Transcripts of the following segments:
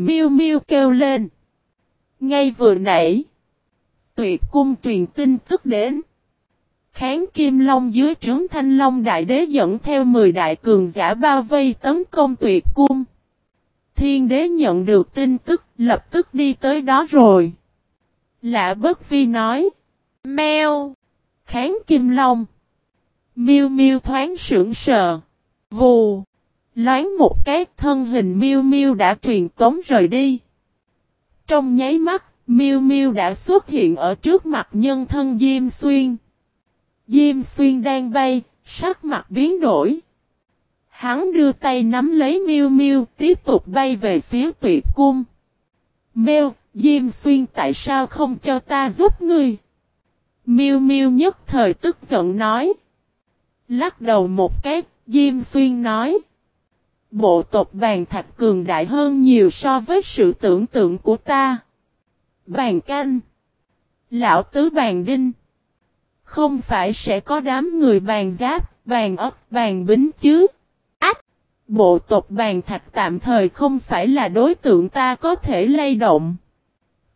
Miêu Miêu kêu lên. Ngay vừa nãy, tuyệt cung truyền tin tức đến. Kháng Kim Long dưới trướng Thanh Long Đại Đế dẫn theo 10 đại cường giả bao vây tấn công tuyệt cung. Thiên đế nhận được tin tức lập tức đi tới đó rồi. Lạ bất vi nói. Mèo. Kháng Kim Long. Miêu miêu thoáng sững sờ. Vù. Loáng một cái thân hình miêu miêu đã truyền tống rời đi. Trong nháy mắt, miêu miêu đã xuất hiện ở trước mặt nhân thân Diêm Xuyên. Diêm Xuyên đang bay, sắc mặt biến đổi. Hắn đưa tay nắm lấy miêu miêu, tiếp tục bay về phía tuyệt cung. Mèo, Diêm Xuyên tại sao không cho ta giúp ngươi? Miêu miêu nhất thời tức giận nói. Lắc đầu một cái, Diêm Xuyên nói. Bộ tộc bàn thạch cường đại hơn nhiều so với sự tưởng tượng của ta. Bàn canh. Lão tứ bàn đinh. Không phải sẽ có đám người bàn giáp, bàn ấp, bàn bính chứ. Ách! Bộ tộc bàn thạch tạm thời không phải là đối tượng ta có thể lay động.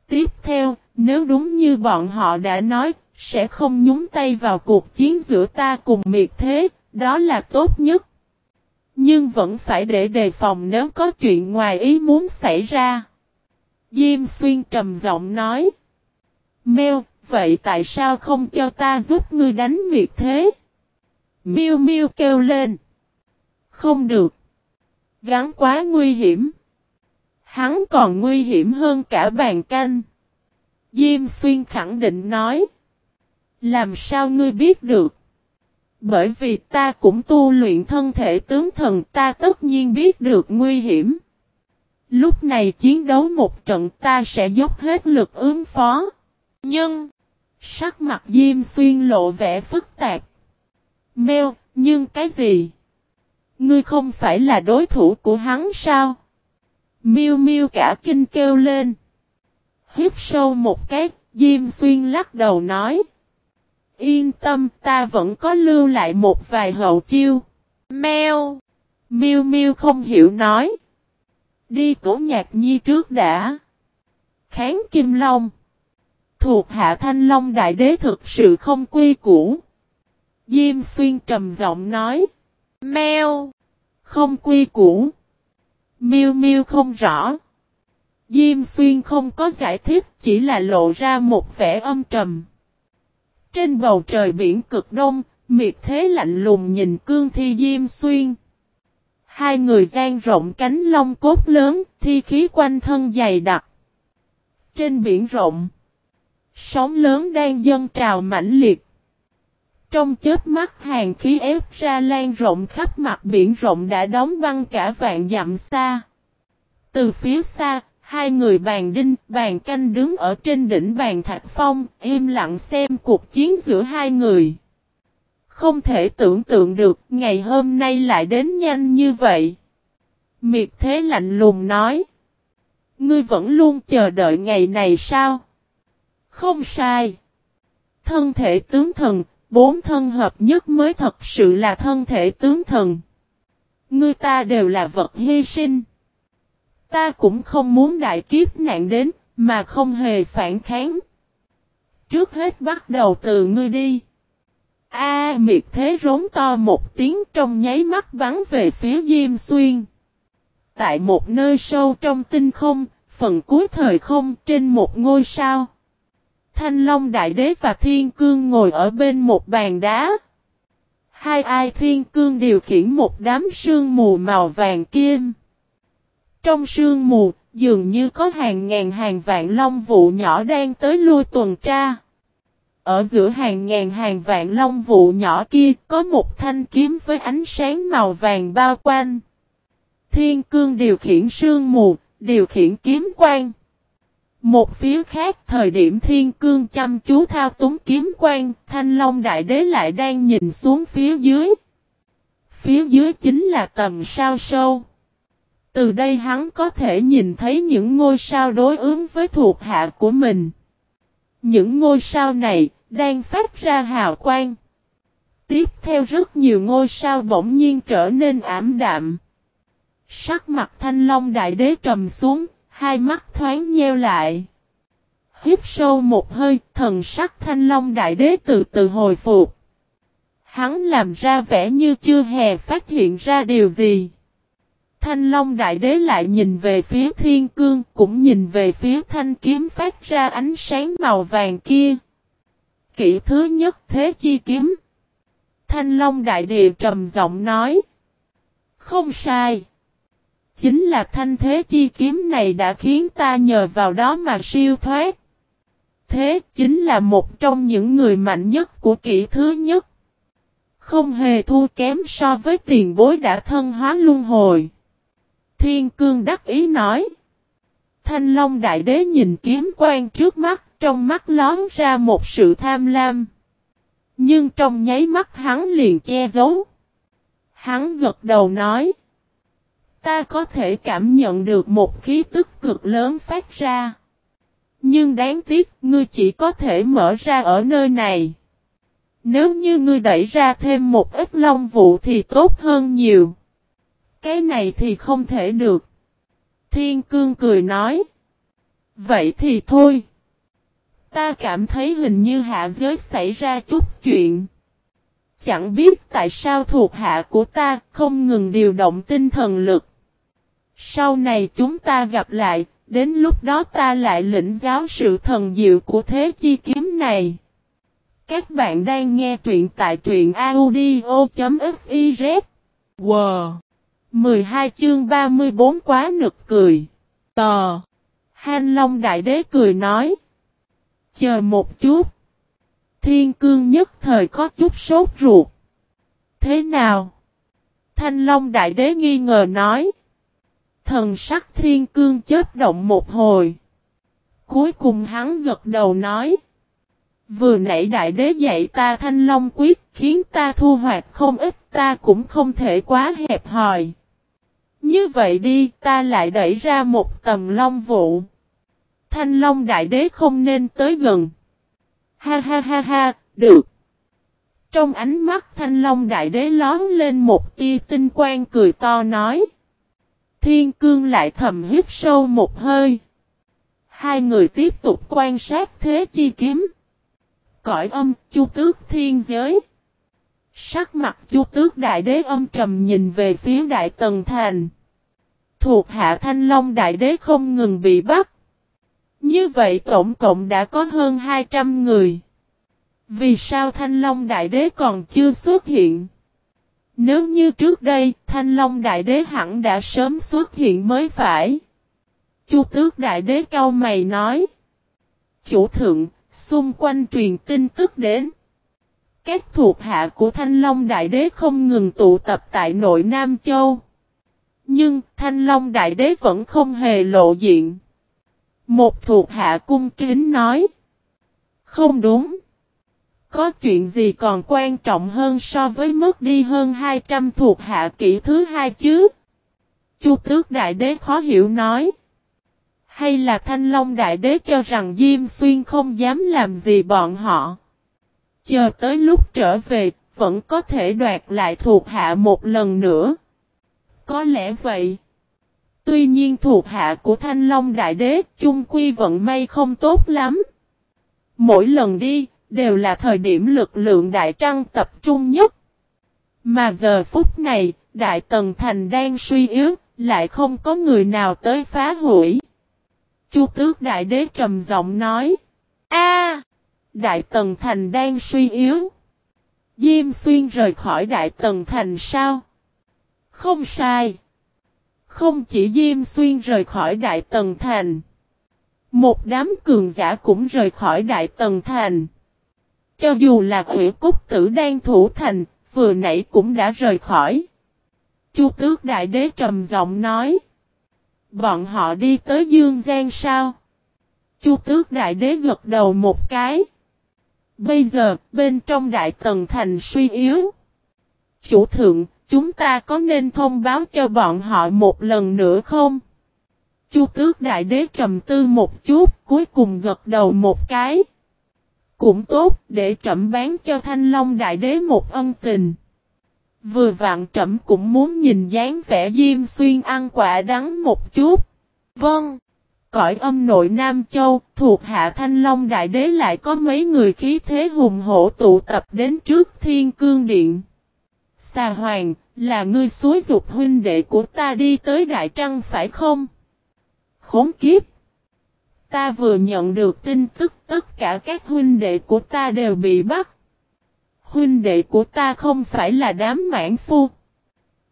Tiếp theo, nếu đúng như bọn họ đã nói, sẽ không nhúng tay vào cuộc chiến giữa ta cùng miệt thế, đó là tốt nhất. Nhưng vẫn phải để đề phòng nếu có chuyện ngoài ý muốn xảy ra. Diêm xuyên trầm giọng nói. Mèo, vậy tại sao không cho ta giúp ngươi đánh miệt thế? Miêu miêu kêu lên. Không được. Gắn quá nguy hiểm. Hắn còn nguy hiểm hơn cả bàn canh. Diêm xuyên khẳng định nói. Làm sao ngươi biết được? Bởi vì ta cũng tu luyện thân thể tướng thần ta tất nhiên biết được nguy hiểm. Lúc này chiến đấu một trận ta sẽ dốc hết lực ứng phó. Nhưng, sắc mặt Diêm Xuyên lộ vẻ phức tạp. Mèo, nhưng cái gì? Ngươi không phải là đối thủ của hắn sao? Miêu miêu cả kinh kêu lên. Hít sâu một cái, Diêm Xuyên lắc đầu nói. Yên tâm ta vẫn có lưu lại một vài hậu chiêu. Mèo. Miêu miêu không hiểu nói. Đi cổ nhạc nhi trước đã. Kháng Kim Long. Thuộc hạ Thanh Long Đại Đế thực sự không quy củ. Diêm xuyên trầm giọng nói. Mèo. Không quy củ. Miêu miêu không rõ. Diêm xuyên không có giải thích chỉ là lộ ra một vẻ âm trầm. Trên bầu trời biển cực đông, miệt thế lạnh lùng nhìn cương thi Diêm Xuyên. Hai người gian rộng cánh lông cốt lớn, thi khí quanh thân dày đặc. Trên biển rộng, sóng lớn đang dâng trào mãnh liệt. Trong chết mắt hàng khí ép ra lan rộng khắp mặt biển rộng đã đóng băng cả vạn dặm xa. Từ phía xa, Hai người bàn đinh, bàn canh đứng ở trên đỉnh bàn thạch phong, im lặng xem cuộc chiến giữa hai người. Không thể tưởng tượng được ngày hôm nay lại đến nhanh như vậy. Miệt thế lạnh lùng nói. Ngươi vẫn luôn chờ đợi ngày này sao? Không sai. Thân thể tướng thần, bốn thân hợp nhất mới thật sự là thân thể tướng thần. Ngươi ta đều là vật hy sinh. Ta cũng không muốn đại kiếp nạn đến, mà không hề phản kháng. Trước hết bắt đầu từ ngươi đi. A miệt thế rống to một tiếng trong nháy mắt bắn về phía Diêm Xuyên. Tại một nơi sâu trong tinh không, phần cuối thời không trên một ngôi sao. Thanh Long Đại Đế và Thiên Cương ngồi ở bên một bàn đá. Hai ai Thiên Cương điều khiển một đám sương mù màu vàng kim. Trong sương mù, dường như có hàng ngàn hàng vạn long vụ nhỏ đang tới lui tuần tra. Ở giữa hàng ngàn hàng vạn long vụ nhỏ kia có một thanh kiếm với ánh sáng màu vàng bao quanh. Thiên cương điều khiển sương mù, điều khiển kiếm quang. Một phía khác thời điểm thiên cương chăm chú thao túng kiếm quang, thanh long đại đế lại đang nhìn xuống phía dưới. Phía dưới chính là tầm sao sâu. Từ đây hắn có thể nhìn thấy những ngôi sao đối ứng với thuộc hạ của mình. Những ngôi sao này đang phát ra hào quang. Tiếp theo rất nhiều ngôi sao bỗng nhiên trở nên ảm đạm. Sắc mặt thanh long đại đế trầm xuống, Hai mắt thoáng nheo lại. Hít sâu một hơi, thần sắc thanh long đại đế từ từ hồi phục. Hắn làm ra vẻ như chưa hề phát hiện ra điều gì. Thanh Long Đại Đế lại nhìn về phía thiên cương, cũng nhìn về phía thanh kiếm phát ra ánh sáng màu vàng kia. Kỷ thứ nhất thế chi kiếm. Thanh Long Đại Địa trầm giọng nói. Không sai. Chính là thanh thế chi kiếm này đã khiến ta nhờ vào đó mà siêu thoát. Thế chính là một trong những người mạnh nhất của kỷ thứ nhất. Không hề thua kém so với tiền bối đã thân hóa luân hồi. Thiên cương đắc ý nói. Thanh Long Đại Đế nhìn kiếm quan trước mắt, trong mắt lón ra một sự tham lam. Nhưng trong nháy mắt hắn liền che giấu. Hắn gật đầu nói. Ta có thể cảm nhận được một khí tức cực lớn phát ra. Nhưng đáng tiếc ngươi chỉ có thể mở ra ở nơi này. Nếu như ngươi đẩy ra thêm một ít long vụ thì tốt hơn nhiều. Cái này thì không thể được. Thiên cương cười nói. Vậy thì thôi. Ta cảm thấy hình như hạ giới xảy ra chút chuyện. Chẳng biết tại sao thuộc hạ của ta không ngừng điều động tinh thần lực. Sau này chúng ta gặp lại, đến lúc đó ta lại lĩnh giáo sự thần diệu của thế chi kiếm này. Các bạn đang nghe truyện tại truyện audio.fif. Wow! 12 chương 34 quá nực cười. Tò! Han Long Đại Đế cười nói. Chờ một chút. Thiên cương nhất thời có chút sốt ruột. Thế nào? Thanh Long Đại Đế nghi ngờ nói. Thần sắc thiên cương chết động một hồi. Cuối cùng hắn gật đầu nói. Vừa nãy đại đế dạy ta thanh long quyết khiến ta thu hoạch không ít, ta cũng không thể quá hẹp hòi. Như vậy đi ta lại đẩy ra một tầm long vụ. Thanh long đại đế không nên tới gần. Ha ha ha ha, được. Trong ánh mắt thanh long đại đế lón lên một tia tinh quang cười to nói. Thiên cương lại thầm hít sâu một hơi. Hai người tiếp tục quan sát thế chi kiếm cõi âm, chu tước thiên giới. Sắc mặt chu tước đại đế âm trầm nhìn về phía đại tần thành. Thuộc hạ thanh long đại đế không ngừng bị bắt. Như vậy tổng cộng đã có hơn 200 người. Vì sao thanh long đại đế còn chưa xuất hiện? Nếu như trước đây, thanh long đại đế hẳn đã sớm xuất hiện mới phải. Chu tước đại đế cao mày nói. Chủ thượng, Xung quanh truyền tin tức đến. Các thuộc hạ của Thanh Long Đại Đế không ngừng tụ tập tại nội Nam Châu. Nhưng, Thanh Long Đại Đế vẫn không hề lộ diện. Một thuộc hạ cung kính nói. Không đúng. Có chuyện gì còn quan trọng hơn so với mất đi hơn 200 thuộc hạ kỹ thứ hai chứ? Chu tước đại đế khó hiểu nói. Hay là Thanh Long Đại Đế cho rằng Diêm Xuyên không dám làm gì bọn họ? Chờ tới lúc trở về, vẫn có thể đoạt lại thuộc hạ một lần nữa. Có lẽ vậy. Tuy nhiên thuộc hạ của Thanh Long Đại Đế chung quy vận may không tốt lắm. Mỗi lần đi, đều là thời điểm lực lượng Đại Trăng tập trung nhất. Mà giờ phút này, Đại Tần Thành đang suy yếu, lại không có người nào tới phá hủy. Chu tước đại đế trầm giọng nói. A, Đại Tần Thành đang suy yếu. Diêm xuyên rời khỏi Đại Tần Thành sao? Không sai. Không chỉ Diêm xuyên rời khỏi Đại Tần Thành. Một đám cường giả cũng rời khỏi Đại Tần Thành. Cho dù là quỷ cúc tử đang thủ thành, vừa nãy cũng đã rời khỏi. Chu tước đại đế trầm giọng nói. Bọn họ đi tới Dương Giang sao? Chu tước đại đế gật đầu một cái. Bây giờ, bên trong đại tần thành suy yếu. Chủ thượng, chúng ta có nên thông báo cho bọn họ một lần nữa không? Chu tước đại đế trầm tư một chút, cuối cùng gật đầu một cái. Cũng tốt, để trẩm bán cho thanh long đại đế một ân tình. Vừa vặn trẫm cũng muốn nhìn dáng vẻ Diêm Xuyên ăn quả đắng một chút. Vâng cõi âm nội Nam Châu, thuộc hạ Thanh Long Đại Đế lại có mấy người khí thế hùng hổ tụ tập đến trước Thiên Cương Điện. Xà Hoàng, là ngươi suối dục huynh đệ của ta đi tới Đại Trăng phải không? Khốn kiếp! Ta vừa nhận được tin tức tất cả các huynh đệ của ta đều bị bắt. Huynh đệ của ta không phải là đám mãn phu.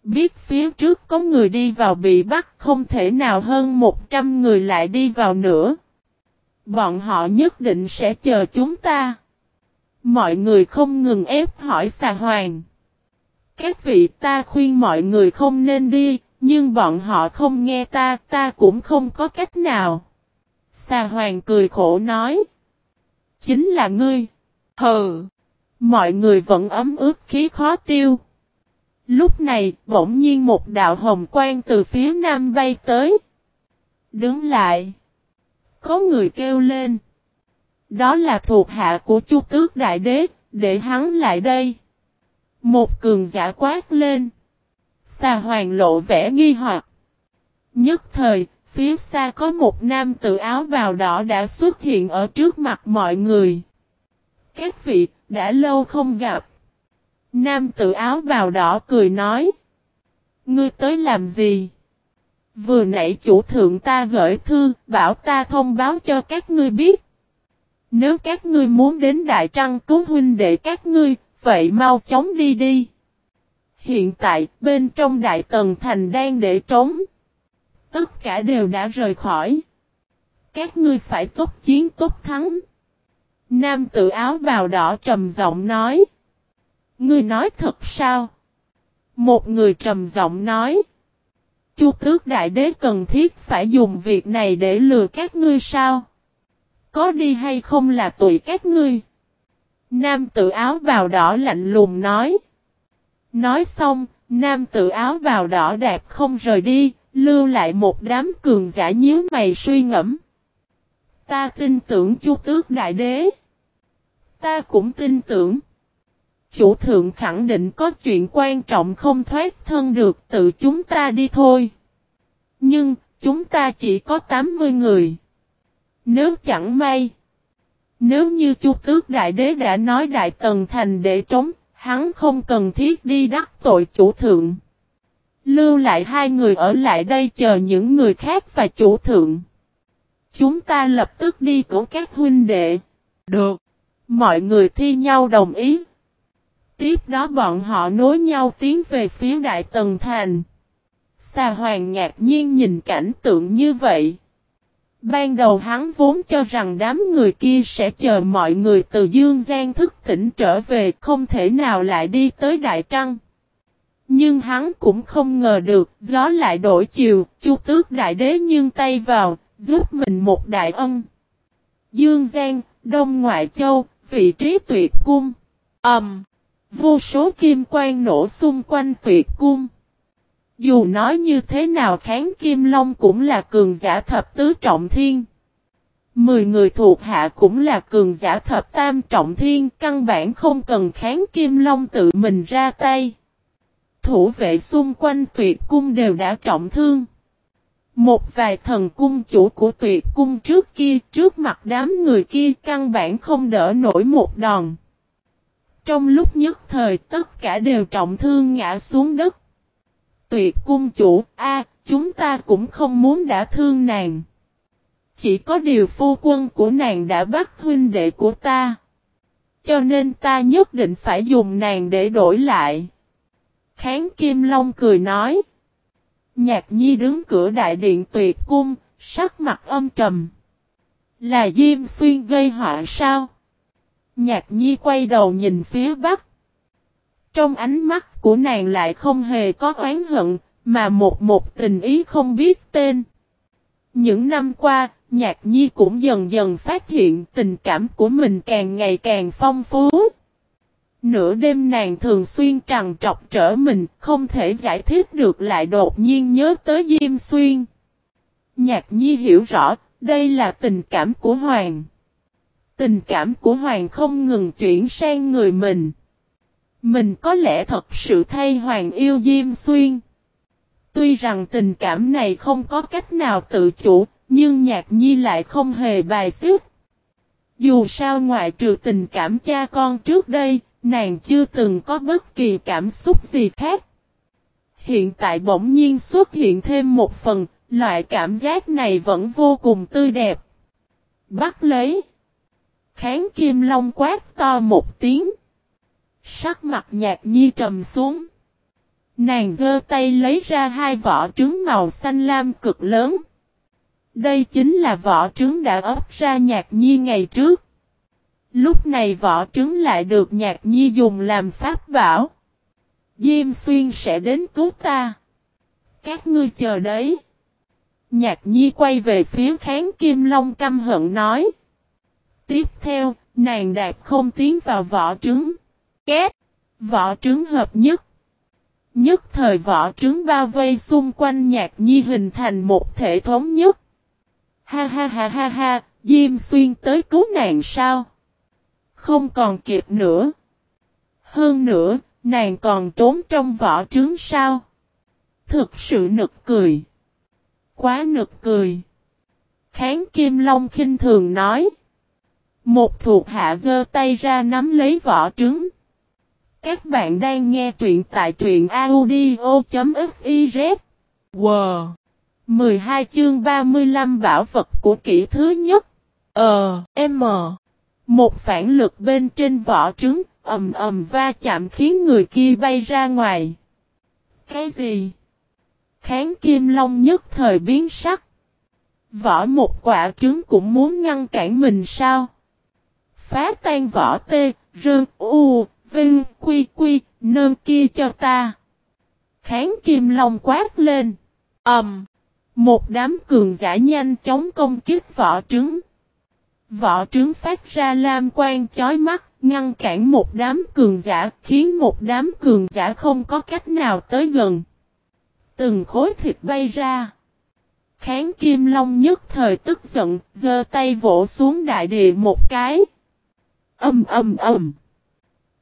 Biết phía trước có người đi vào bị bắt không thể nào hơn 100 người lại đi vào nữa. Bọn họ nhất định sẽ chờ chúng ta. Mọi người không ngừng ép hỏi xà hoàng. Các vị ta khuyên mọi người không nên đi, nhưng bọn họ không nghe ta, ta cũng không có cách nào. Xà hoàng cười khổ nói. Chính là ngươi. Hừ. Mọi người vẫn ấm ướt khí khó tiêu. Lúc này, bỗng nhiên một đạo hồng quang từ phía nam bay tới. Đứng lại. Có người kêu lên. Đó là thuộc hạ của Chu Tước Đại Đế, để hắn lại đây. Một cường giả quát lên. Xà hoàng lộ vẻ nghi hoặc. Nhất thời, phía xa có một nam tự áo bào đỏ đã xuất hiện ở trước mặt mọi người. Các vị, đã lâu không gặp. Nam tự áo bào đỏ cười nói. Ngươi tới làm gì? Vừa nãy chủ thượng ta gửi thư, bảo ta thông báo cho các ngươi biết. Nếu các ngươi muốn đến Đại Trăng cứu huynh đệ các ngươi, vậy mau chóng đi đi. Hiện tại, bên trong Đại Tần Thành đang để trống. Tất cả đều đã rời khỏi. Các ngươi phải tốt chiến tốt thắng. Nam tự áo bào đỏ trầm giọng nói. Ngươi nói thật sao? Một người trầm giọng nói. Chu tước đại đế cần thiết phải dùng việc này để lừa các ngươi sao? Có đi hay không là tùy các ngươi. Nam tự áo bào đỏ lạnh lùng nói. Nói xong, nam tự áo bào đỏ đẹp không rời đi, lưu lại một đám cường giả nhíu mày suy ngẫm. Ta tin tưởng chu tước đại đế. Ta cũng tin tưởng. Chủ thượng khẳng định có chuyện quan trọng không thoát thân được tự chúng ta đi thôi. Nhưng, chúng ta chỉ có 80 người. Nếu chẳng may. Nếu như Chu Tước Đại Đế đã nói Đại Tần Thành để trống, hắn không cần thiết đi đắc tội chủ thượng. Lưu lại hai người ở lại đây chờ những người khác và chủ thượng. Chúng ta lập tức đi cổ các huynh đệ. Được. Mọi người thi nhau đồng ý. Tiếp đó bọn họ nối nhau tiến về phía Đại Tần Thành. Xà Hoàng ngạc nhiên nhìn cảnh tượng như vậy. Ban đầu hắn vốn cho rằng đám người kia sẽ chờ mọi người từ Dương Giang thức tỉnh trở về không thể nào lại đi tới Đại Trăng. Nhưng hắn cũng không ngờ được gió lại đổi chiều, chu tước đại đế nhưng tay vào, giúp mình một đại ân. Dương Giang, Đông Ngoại Châu, vị trí tuyệt cung. Ẩm. Um, vô số kim quang nổ xung quanh tuyệt cung. Dù nói như thế nào kháng kim long cũng là cường giả thập tứ trọng thiên. Mười người thuộc hạ cũng là cường giả thập tam trọng thiên, căn bản không cần kháng kim long tự mình ra tay. Thủ vệ xung quanh tuyệt cung đều đã trọng thương. Một vài thần cung chủ của tuyệt cung trước kia, trước mặt đám người kia căn bản không đỡ nổi một đòn. Trong lúc nhất thời tất cả đều trọng thương ngã xuống đất. Tuyệt cung chủ, a chúng ta cũng không muốn đã thương nàng. Chỉ có điều phu quân của nàng đã bắt huynh đệ của ta. Cho nên ta nhất định phải dùng nàng để đổi lại. Kháng Kim Long cười nói. Nhạc nhi đứng cửa đại điện tuyệt cung, sắc mặt âm trầm. Là Diêm Xuyên gây họa sao? Nhạc nhi quay đầu nhìn phía bắc. Trong ánh mắt của nàng lại không hề có oán hận, mà một một tình ý không biết tên. Những năm qua, nhạc nhi cũng dần dần phát hiện tình cảm của mình càng ngày càng phong phú. Nửa đêm nàng thường xuyên trằn trọc trở mình, không thể giải thích được lại đột nhiên nhớ tới Diêm Xuyên. Nhạc nhi hiểu rõ, đây là tình cảm của Hoàng. Tình cảm của Hoàng không ngừng chuyển sang người mình. Mình có lẽ thật sự thay Hoàng yêu Diêm Xuyên. Tuy rằng tình cảm này không có cách nào tự chủ, Nhưng nhạc nhi lại không hề bài xích. Dù sao ngoại trừ tình cảm cha con trước đây, nàng chưa từng có bất kỳ cảm xúc gì khác. Hiện tại bỗng nhiên xuất hiện thêm một phần, loại cảm giác này vẫn vô cùng tươi đẹp. Bắt lấy. Kháng kim long quát to một tiếng. Sắc mặt nhạc nhi trầm xuống. Nàng giơ tay lấy ra hai vỏ trứng màu xanh lam cực lớn. Đây chính là vỏ trứng đã ấp ra nhạc nhi ngày trước. Lúc này vỏ trứng lại được nhạc nhi dùng làm pháp bảo. Diêm xuyên sẽ đến cứu ta. Các ngươi chờ đấy. Nhạc nhi quay về phía kháng kim long căm hận nói. Tiếp theo, nàng đạp không tiến vào vỏ trứng. Két! Vỏ trứng hợp nhất. Nhất thời vỏ trứng bao vây xung quanh nhạc nhi hình thành một thể thống nhất. Ha ha ha ha ha, Diêm xuyên tới cứu nàng sao? Không còn kịp nữa. Hơn nữa, nàng còn trốn trong vỏ trứng sao? Thực sự nực cười. Quá nực cười. Kháng Kim Long khinh thường nói. Một thuộc hạ giơ tay ra nắm lấy vỏ trứng. Các bạn đang nghe truyện tại truyện audio.fiz. Wow! 12 chương 35 bảo vật của kỹ thứ nhất. Ờ, M. Một phản lực bên trên vỏ trứng, ầm ầm va chạm khiến người kia bay ra ngoài. Cái gì? Kháng kim long nhất thời biến sắc. Vỏ một quả trứng cũng muốn ngăn cản mình sao? Phá tan vỏ tê, rơn, u, vinh, quy quy, nơn kia cho ta. Kháng kim long quát lên. ầm, um, Một đám cường giả nhanh chóng công kích vỏ trứng. Vỏ trứng phát ra lam quang chói mắt, ngăn cản một đám cường giả, khiến một đám cường giả không có cách nào tới gần. Từng khối thịt bay ra. Kháng Kim Long nhất thời tức giận, giơ tay vỗ xuống đại địa một cái. Âm âm âm.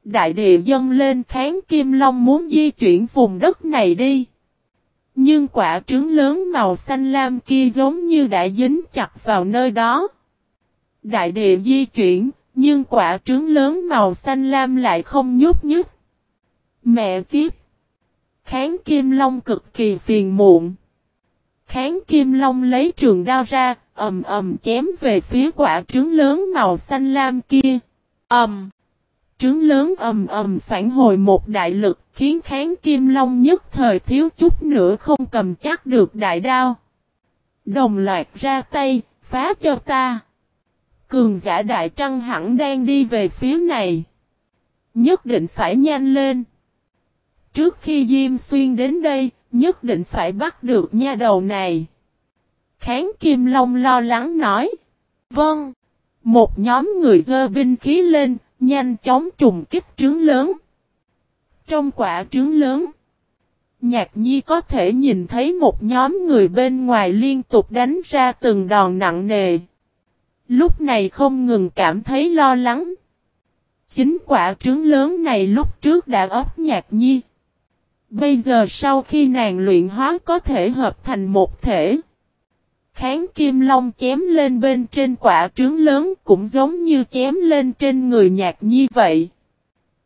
Đại địa dâng lên kháng Kim Long muốn di chuyển vùng đất này đi. Nhưng quả trứng lớn màu xanh lam kia giống như đã dính chặt vào nơi đó. Đại địa di chuyển, nhưng quả trứng lớn màu xanh lam lại không nhúc nhích. Mẹ kiếp! Kháng Kim Long cực kỳ phiền muộn. Kháng Kim Long lấy trường đao ra, ầm ầm chém về phía quả trứng lớn màu xanh lam kia. Ầm! Trứng lớn ầm ầm phản hồi một đại lực, khiến Kháng Kim Long nhất thời thiếu chút nữa không cầm chắc được đại đao. Đồng loạt ra tay, phá cho ta. Cường giả đại trăng hẳn đang đi về phía này. Nhất định phải nhanh lên. Trước khi Diêm Xuyên đến đây, nhất định phải bắt được nha đầu này. Kháng Kim Long lo lắng nói. Vâng. Một nhóm người dơ binh khí lên, nhanh chóng trùng kích trứng lớn. Trong quả trứng lớn, Nhạc Nhi có thể nhìn thấy một nhóm người bên ngoài liên tục đánh ra từng đòn nặng nề. Lúc này không ngừng cảm thấy lo lắng. Chính quả trứng lớn này lúc trước đã ấp Nhạc Nhi. Bây giờ sau khi nàng luyện hóa có thể hợp thành một thể. Kháng kim long chém lên bên trên quả trứng lớn cũng giống như chém lên trên người nhạc nhi vậy.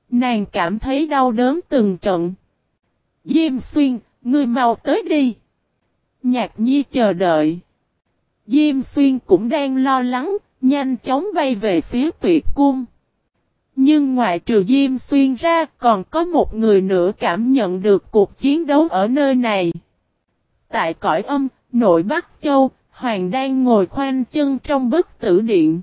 Nàng cảm thấy đau đớn từng trận. Diêm xuyên, ngươi mau tới đi. Nhạc nhi chờ đợi. Diêm xuyên cũng đang lo lắng, nhanh chóng bay về phía tuyệt cung. Nhưng ngoại trừ Diêm Xuyên ra còn có một người nữa cảm nhận được cuộc chiến đấu ở nơi này. Tại cõi âm, nội Bắc Châu, Hoàng đang ngồi khoanh chân trong bức tử điện.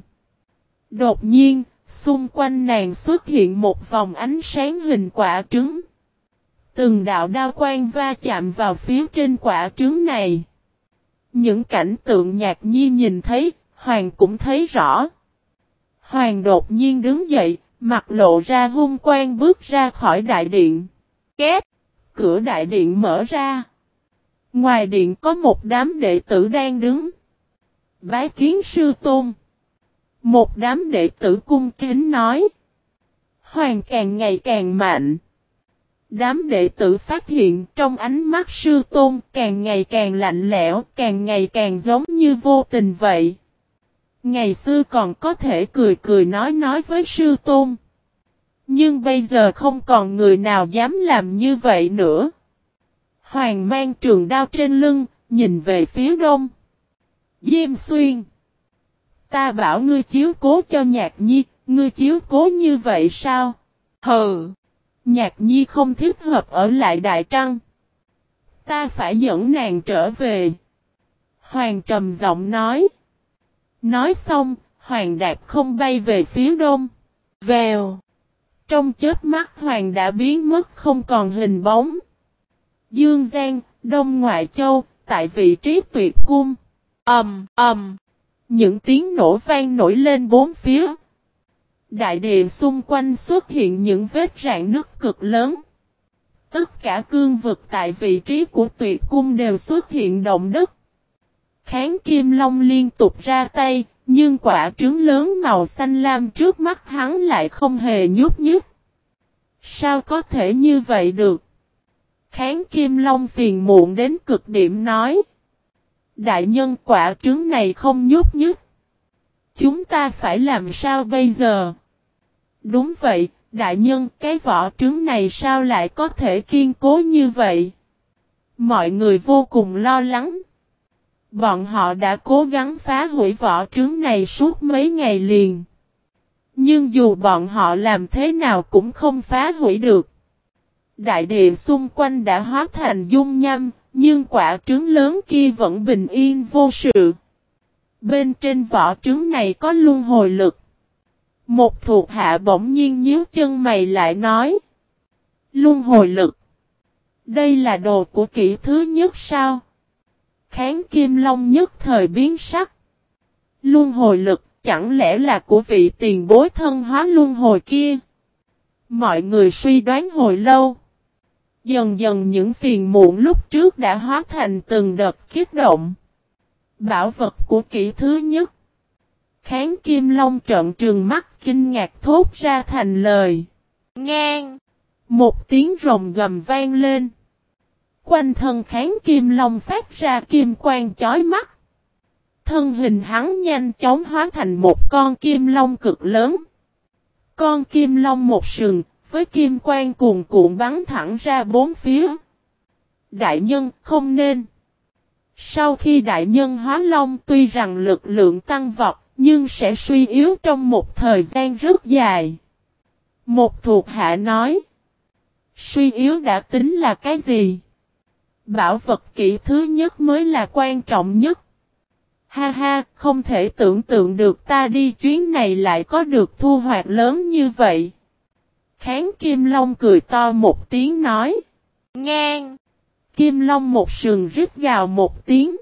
Đột nhiên, xung quanh nàng xuất hiện một vòng ánh sáng hình quả trứng. Từng đạo đao quan va chạm vào phía trên quả trứng này. Những cảnh tượng nhạc nhi nhìn thấy, Hoàng cũng thấy rõ. Hoàng đột nhiên đứng dậy, mặt lộ ra hung quang bước ra khỏi đại điện. Két! Cửa đại điện mở ra. Ngoài điện có một đám đệ tử đang đứng. Bái kiến sư tôn. Một đám đệ tử cung kính nói. Hoàng càng ngày càng mạnh. Đám đệ tử phát hiện trong ánh mắt sư tôn càng ngày càng lạnh lẽo, càng ngày càng giống như vô tình vậy. Ngày xưa còn có thể cười cười nói nói với sư tôn. Nhưng bây giờ không còn người nào dám làm như vậy nữa. Hoàng mang trường đao trên lưng, nhìn về phía đông. Diêm xuyên. Ta bảo ngươi chiếu cố cho nhạc nhi, ngươi chiếu cố như vậy sao? Hừ. Nhạc nhi không thích hợp ở lại Đại Trăng. Ta phải dẫn nàng trở về. Hoàng trầm giọng nói. Nói xong, Hoàng đạp không bay về phía đông. Vèo. Trong chết mắt Hoàng đã biến mất không còn hình bóng. Dương Giang, Đông Ngoại Châu, tại vị trí tuyệt cung. Ầm, um, ầm. Um. Những tiếng nổ vang nổi lên bốn phía. Đại địa xung quanh xuất hiện những vết rạn nứt cực lớn. Tất cả cương vực tại vị trí của tuyệt cung đều xuất hiện động đất. Kháng Kim Long liên tục ra tay, nhưng quả trứng lớn màu xanh lam trước mắt hắn lại không hề nhúc nhích. Sao có thể như vậy được? Kháng Kim Long phiền muộn đến cực điểm nói. Đại nhân quả trứng này không nhúc nhích. Chúng ta phải làm sao bây giờ? Đúng vậy, đại nhân, cái vỏ trứng này sao lại có thể kiên cố như vậy? Mọi người vô cùng lo lắng. Bọn họ đã cố gắng phá hủy vỏ trứng này suốt mấy ngày liền. Nhưng dù bọn họ làm thế nào cũng không phá hủy được. Đại địa xung quanh đã hóa thành dung nham, nhưng quả trứng lớn kia vẫn bình yên vô sự. Bên trên vỏ trứng này có luân hồi lực. Một thuộc hạ bỗng nhiên nhíu chân mày lại nói. Luân hồi lực. Đây là đồ của kỹ thứ nhất sao? Kháng kim long nhất thời biến sắc. Luân hồi lực chẳng lẽ là của vị tiền bối thân hóa luân hồi kia? Mọi người suy đoán hồi lâu. Dần dần những phiền muộn lúc trước đã hóa thành từng đợt kiết động. Bảo vật của kỹ thứ nhất. Kháng Kim Long trợn trừng mắt kinh ngạc thốt ra thành lời. Ngang. Một tiếng rồng gầm vang lên. Quanh thân kháng Kim Long phát ra kim quang chói mắt. Thân hình hắn nhanh chóng hóa thành một con kim long cực lớn. Con kim long một sừng, với kim quang cuồn cuộn bắn thẳng ra bốn phía. Đại nhân không nên. Sau khi đại nhân hóa long tuy rằng lực lượng tăng vọt, nhưng sẽ suy yếu trong một thời gian rất dài. Một thuộc hạ nói. Suy yếu đã tính là cái gì? Bảo vật kỹ thứ nhất mới là quan trọng nhất. Ha ha, không thể tưởng tượng được ta đi chuyến này lại có được thu hoạch lớn như vậy. Kháng Kim Long cười to một tiếng nói. Ngang. Kim Long một sừng rít gào một tiếng.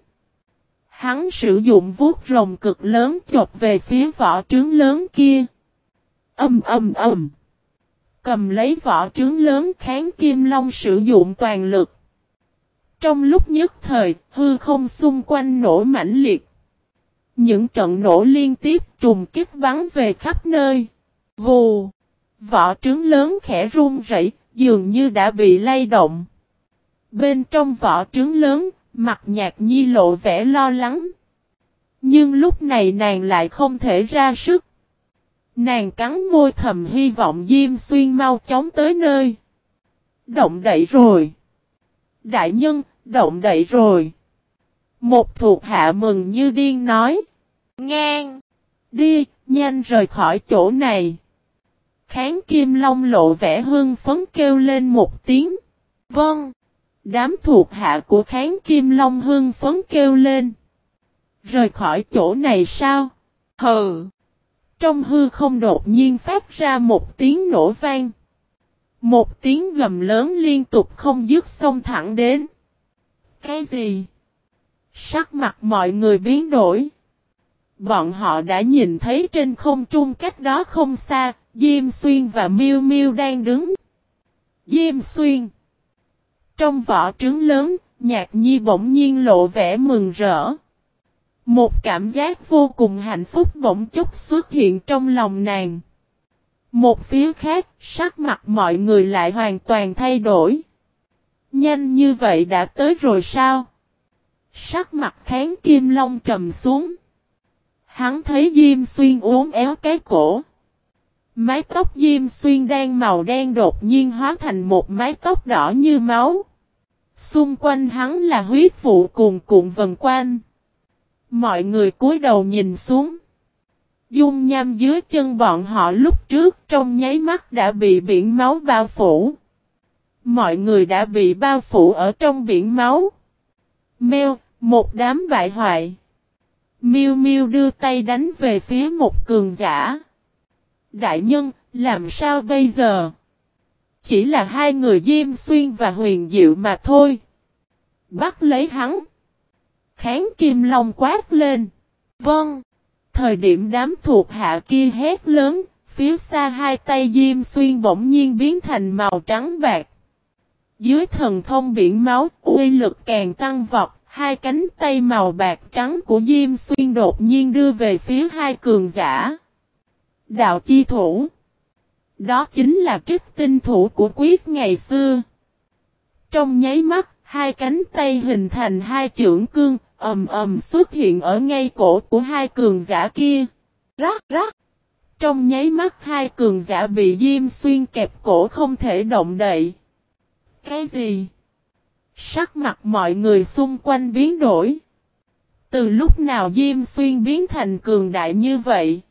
Hắn sử dụng vuốt rồng cực lớn chộp về phía vỏ trứng lớn kia. Âm âm âm. Cầm lấy vỏ trứng lớn kháng Kim Long sử dụng toàn lực. Trong lúc nhất thời, hư không xung quanh nổ mãnh liệt. Những trận nổ liên tiếp trùng kích bắn về khắp nơi. Vù! Vỏ trứng lớn khẽ run rẩy, dường như đã bị lay động. Bên trong vỏ trứng lớn, mặt nhạc nhi lộ vẻ lo lắng. Nhưng lúc này nàng lại không thể ra sức. Nàng cắn môi thầm hy vọng Diêm Xuyên mau chóng tới nơi. Động đậy rồi. Đại nhân, động đậy rồi. Một thuộc hạ mừng như điên nói. Ngang. Đi, nhanh rời khỏi chỗ này. Kháng Kim Long lộ vẻ hưng phấn kêu lên một tiếng. Vâng. Đám thuộc hạ của Kháng Kim Long hưng phấn kêu lên. Rời khỏi chỗ này sao? Hừ. Trong hư không đột nhiên phát ra một tiếng nổ vang. Một tiếng gầm lớn liên tục không dứt xông thẳng đến. Cái gì? Sắc mặt mọi người biến đổi. Bọn họ đã nhìn thấy trên không trung cách đó không xa, Diêm Xuyên và Miêu Miêu đang đứng. Diêm Xuyên Trong vỏ trứng lớn, nhạc nhi bỗng nhiên lộ vẻ mừng rỡ. Một cảm giác vô cùng hạnh phúc bỗng chốc xuất hiện trong lòng nàng. Một phía khác, sắc mặt mọi người lại hoàn toàn thay đổi. Nhanh như vậy đã tới rồi sao? Sắc mặt kháng kim long trầm xuống. Hắn thấy Diêm Xuyên uốn éo cái cổ. Mái tóc Diêm Xuyên đang màu đen đột nhiên hóa thành một mái tóc đỏ như máu. Xung quanh hắn là huyết vụ cuồn cuộn vần quanh. Mọi người cúi đầu nhìn xuống. Dung nham dưới chân bọn họ lúc trước trong nháy mắt đã bị biển máu bao phủ. Mọi người đã bị bao phủ ở trong biển máu. Mèo, một đám bại hoại. Miu Miu đưa tay đánh về phía một cường giả. Đại nhân, làm sao bây giờ? Chỉ là hai người Diêm Xuyên và Huyền Diệu mà thôi. Bắt lấy hắn. Kháng Kim Long quát lên. Vâng. Thời điểm đám thuộc hạ kia hét lớn, phía xa hai tay Diêm Xuyên bỗng nhiên biến thành màu trắng bạc. Dưới thần thông biển máu, uy lực càng tăng vọt, hai cánh tay màu bạc trắng của Diêm Xuyên đột nhiên đưa về phía hai cường giả. Đạo chi thủ Đó chính là trích tinh thủ của quyết ngày xưa. Trong nháy mắt, hai cánh tay hình thành hai trưởng cương, ầm ầm xuất hiện ở ngay cổ của hai cường giả kia. Rắc rắc. Trong nháy mắt hai cường giả bị Diêm Xuyên kẹp cổ không thể động đậy. Cái gì? Sắc mặt mọi người xung quanh biến đổi. Từ lúc nào Diêm Xuyên biến thành cường đại như vậy?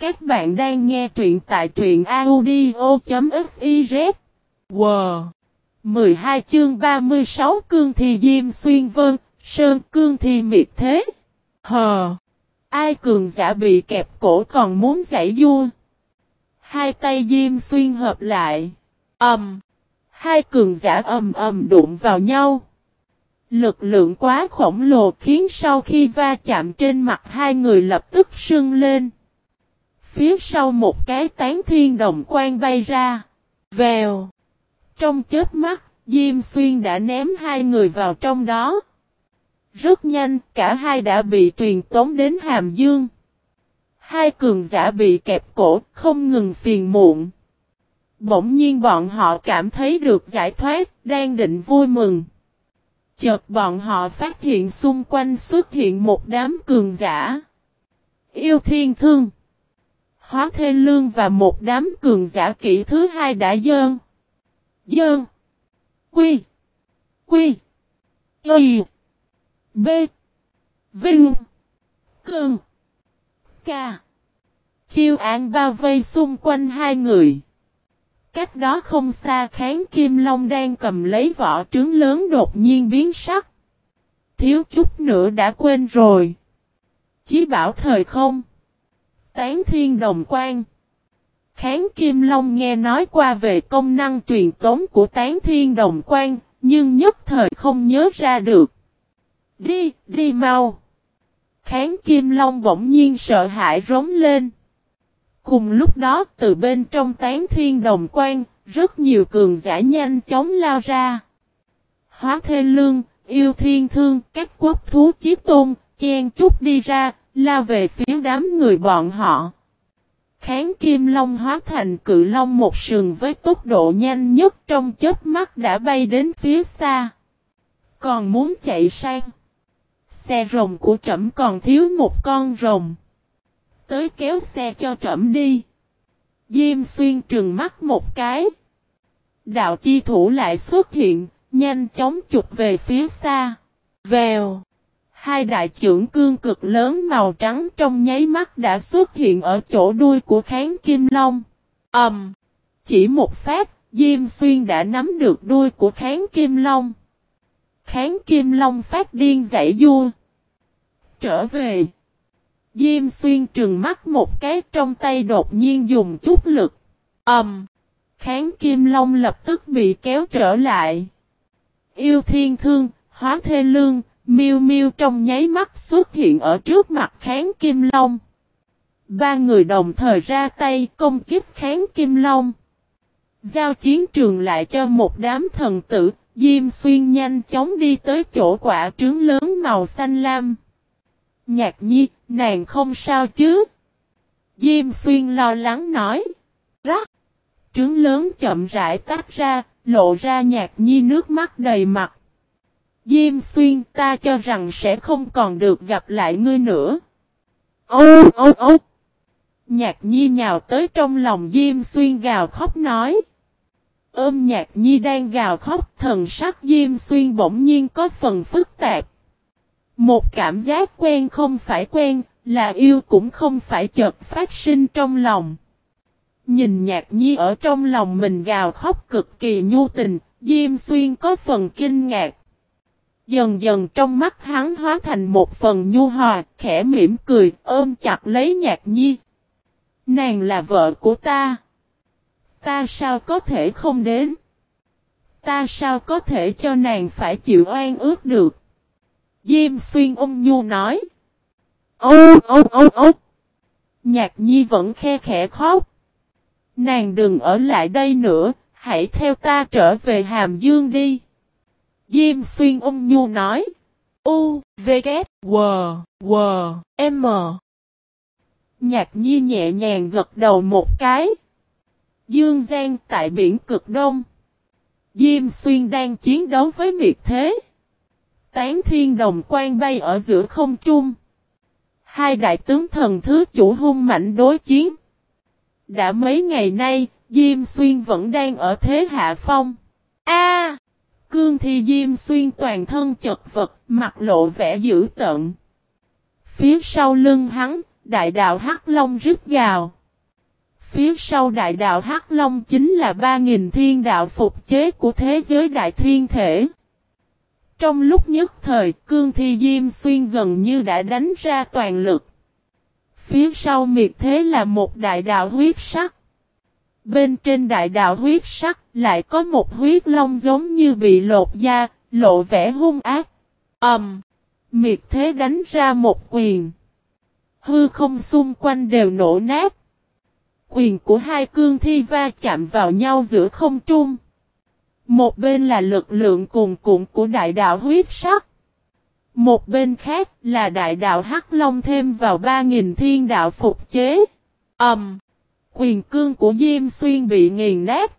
Các bạn đang nghe truyện tại truyện audio.fiz. Wow! 12 chương 36 cương thi Diêm Xuyên Vân, Sơn cương thi miệt thế. Hờ! Ai cường giả bị kẹp cổ còn muốn giải vua? Hai tay Diêm Xuyên hợp lại. Âm! Um, hai cường giả ầm ầm đụng vào nhau. Lực lượng quá khổng lồ khiến sau khi va chạm trên mặt hai người lập tức sưng lên. Phía sau một cái tán thiên đồng quan bay ra. Vèo. Trong chết mắt, Diêm Xuyên đã ném hai người vào trong đó. Rất nhanh, cả hai đã bị truyền tống đến Hàm Dương. Hai cường giả bị kẹp cổ, không ngừng phiền muộn. Bỗng nhiên bọn họ cảm thấy được giải thoát, đang định vui mừng. Chợt bọn họ phát hiện xung quanh xuất hiện một đám cường giả. Yêu thiên thương. Hóa thê lương và một đám cường giả kỹ thứ hai đã dơn. Dơn. Quy. Quy. Y. B. Vinh. cường Ca. Chiêu án bao vây xung quanh hai người. Cách đó không xa, kháng kim long đang cầm lấy vỏ trứng lớn đột nhiên biến sắc. Thiếu chút nữa đã quên rồi. Chí bảo thời không. Tán thiên đồng quan. Kháng kim long nghe nói qua về công năng truyền tống của tán thiên đồng quan, nhưng nhất thời không nhớ ra được. Đi, đi mau. Kháng kim long bỗng nhiên sợ hãi rống lên. Cùng lúc đó từ bên trong tán thiên đồng quan, rất nhiều cường giả nhanh chóng lao ra. Hóa thê lương, yêu thiên thương, các quốc thú chiếc tôn, chen chút đi ra, lao về phía đám người bọn họ. Kháng kim long hóa thành cự long một sừng với tốc độ nhanh nhất trong chớp mắt đã bay đến phía xa. Còn muốn chạy sang. Xe rồng của trẫm còn thiếu một con rồng tới kéo xe cho trẫm đi. Diêm xuyên trừng mắt một cái. Đạo chi thủ lại xuất hiện, nhanh chóng chụp về phía xa. Vèo. Hai đại trưởng cương cực lớn màu trắng trong nháy mắt đã xuất hiện ở chỗ đuôi của kháng kim long. ầm Um, chỉ một phát, Diêm Xuyên đã nắm được đuôi của kháng kim long. Kháng kim long phát điên dãy vua. Trở về. Diêm xuyên trừng mắt một cái trong tay đột nhiên dùng chút lực. Ẩm. Um, kháng kim long lập tức bị kéo trở lại. Yêu thiên thương, hóa thê lương, miêu miêu trong nháy mắt xuất hiện ở trước mặt kháng kim long. Ba người đồng thời ra tay công kích kháng kim long. Giao chiến trường lại cho một đám thần tử, Diêm Xuyên nhanh chóng đi tới chỗ quả trứng lớn màu xanh lam. Nhạc nhi, nàng không sao chứ? Diêm xuyên lo lắng nói. Rắc. Trứng lớn chậm rãi tách ra, lộ ra nhạc nhi nước mắt đầy mặt. Diêm xuyên ta cho rằng sẽ không còn được gặp lại ngươi nữa. Ô ô ô. Nhạc nhi nhào tới trong lòng Diêm xuyên gào khóc nói. Ôm nhạc nhi đang gào khóc thần sắc Diêm xuyên bỗng nhiên có phần phức tạp. Một cảm giác quen không phải quen, là yêu cũng không phải chợt phát sinh trong lòng. Nhìn nhạc nhi ở trong lòng mình gào khóc cực kỳ nhu tình, Diêm Xuyên có phần kinh ngạc. Dần dần trong mắt hắn hóa thành một phần nhu hòa, khẽ mỉm cười, ôm chặt lấy nhạc nhi. Nàng là vợ của ta. Ta sao có thể không đến? Ta sao có thể cho nàng phải chịu oan ước được? Diêm xuyên ôm nhu nói. Ô ô ô ô. Nhạc nhi vẫn khe khẽ khóc. Nàng đừng ở lại đây nữa, hãy theo ta trở về Hàm Dương đi. Diêm xuyên ôm nhu nói. U, V, K, W, W, M. Nhạc nhi nhẹ nhàng gật đầu một cái. Dương Giang tại biển cực đông. Diêm xuyên đang chiến đấu với miệt thế. Tán thiên đồng quan bay ở giữa không trung. Hai đại tướng thần thứ chủ hung mạnh đối chiến. Đã mấy ngày nay, Diêm Xuyên vẫn đang ở thế hạ phong. A! Cương thi Diêm Xuyên toàn thân chật vật, mặt lộ vẻ dữ tợn. Phía sau lưng hắn, đại đạo Hắc Long rít gào. Phía sau đại đạo Hắc Long chính là ba nghìn thiên đạo phục chế của thế giới đại thiên thể. Trong lúc nhất thời, cương thi Diêm Xuyên gần như đã đánh ra toàn lực. Phía sau miệt thế là một đại đạo huyết sắc. Bên trên đại đạo huyết sắc lại có một huyết long giống như bị lột da, lộ vẻ hung ác. Ẩm! Um, miệt thế đánh ra một quyền. Hư không xung quanh đều nổ nát. Quyền của hai cương thi va chạm vào nhau giữa không trung. Một bên là lực lượng cuồn cuộn của đại đạo huyết sắc. Một bên khác là đại đạo Hắc Long thêm vào 3.000 thiên đạo phục chế. Ẩm. Um, quyền cương của Diêm Xuyên bị nghiền nát.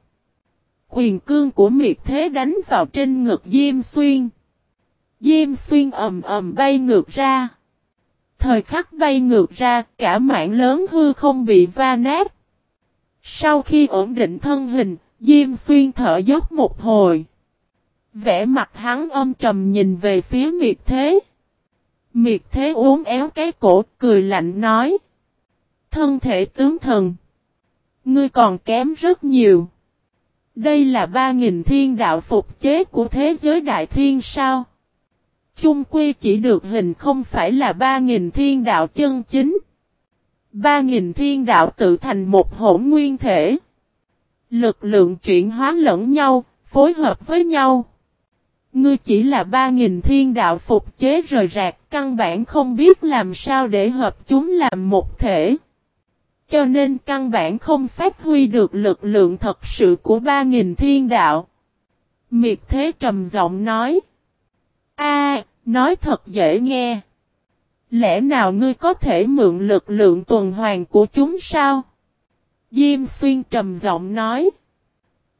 Quyền cương của miệt thế đánh vào trên ngực Diêm Xuyên. Diêm Xuyên ầm ầm bay ngược ra. Thời khắc bay ngược ra, cả mạng lớn hư không bị va nát. Sau khi ổn định thân hình, Diêm Xuyên thở dốc một hồi. Vẽ mặt hắn âm trầm nhìn về phía miệt thế. Miệt thế uống éo cái cổ, cười lạnh nói. Thân thể tướng thần. Ngươi còn kém rất nhiều. Đây là ba nghìn thiên đạo phục chế của thế giới đại thiên sao? Chung quy chỉ được hình không phải là ba nghìn thiên đạo chân chính. Ba nghìn thiên đạo tự thành một hỗn nguyên thể. Lực lượng chuyển hóa lẫn nhau, phối hợp với nhau. Ngươi chỉ là ba nghìn thiên đạo phục chế rời rạc, căn bản không biết làm sao để hợp chúng làm một thể. Cho nên căn bản không phát huy được lực lượng thật sự của ba nghìn thiên đạo. Miệt thế trầm giọng nói. A, nói thật dễ nghe. Lẽ nào ngươi có thể mượn lực lượng tuần hoàn của chúng sao? Diêm xuyên trầm giọng nói.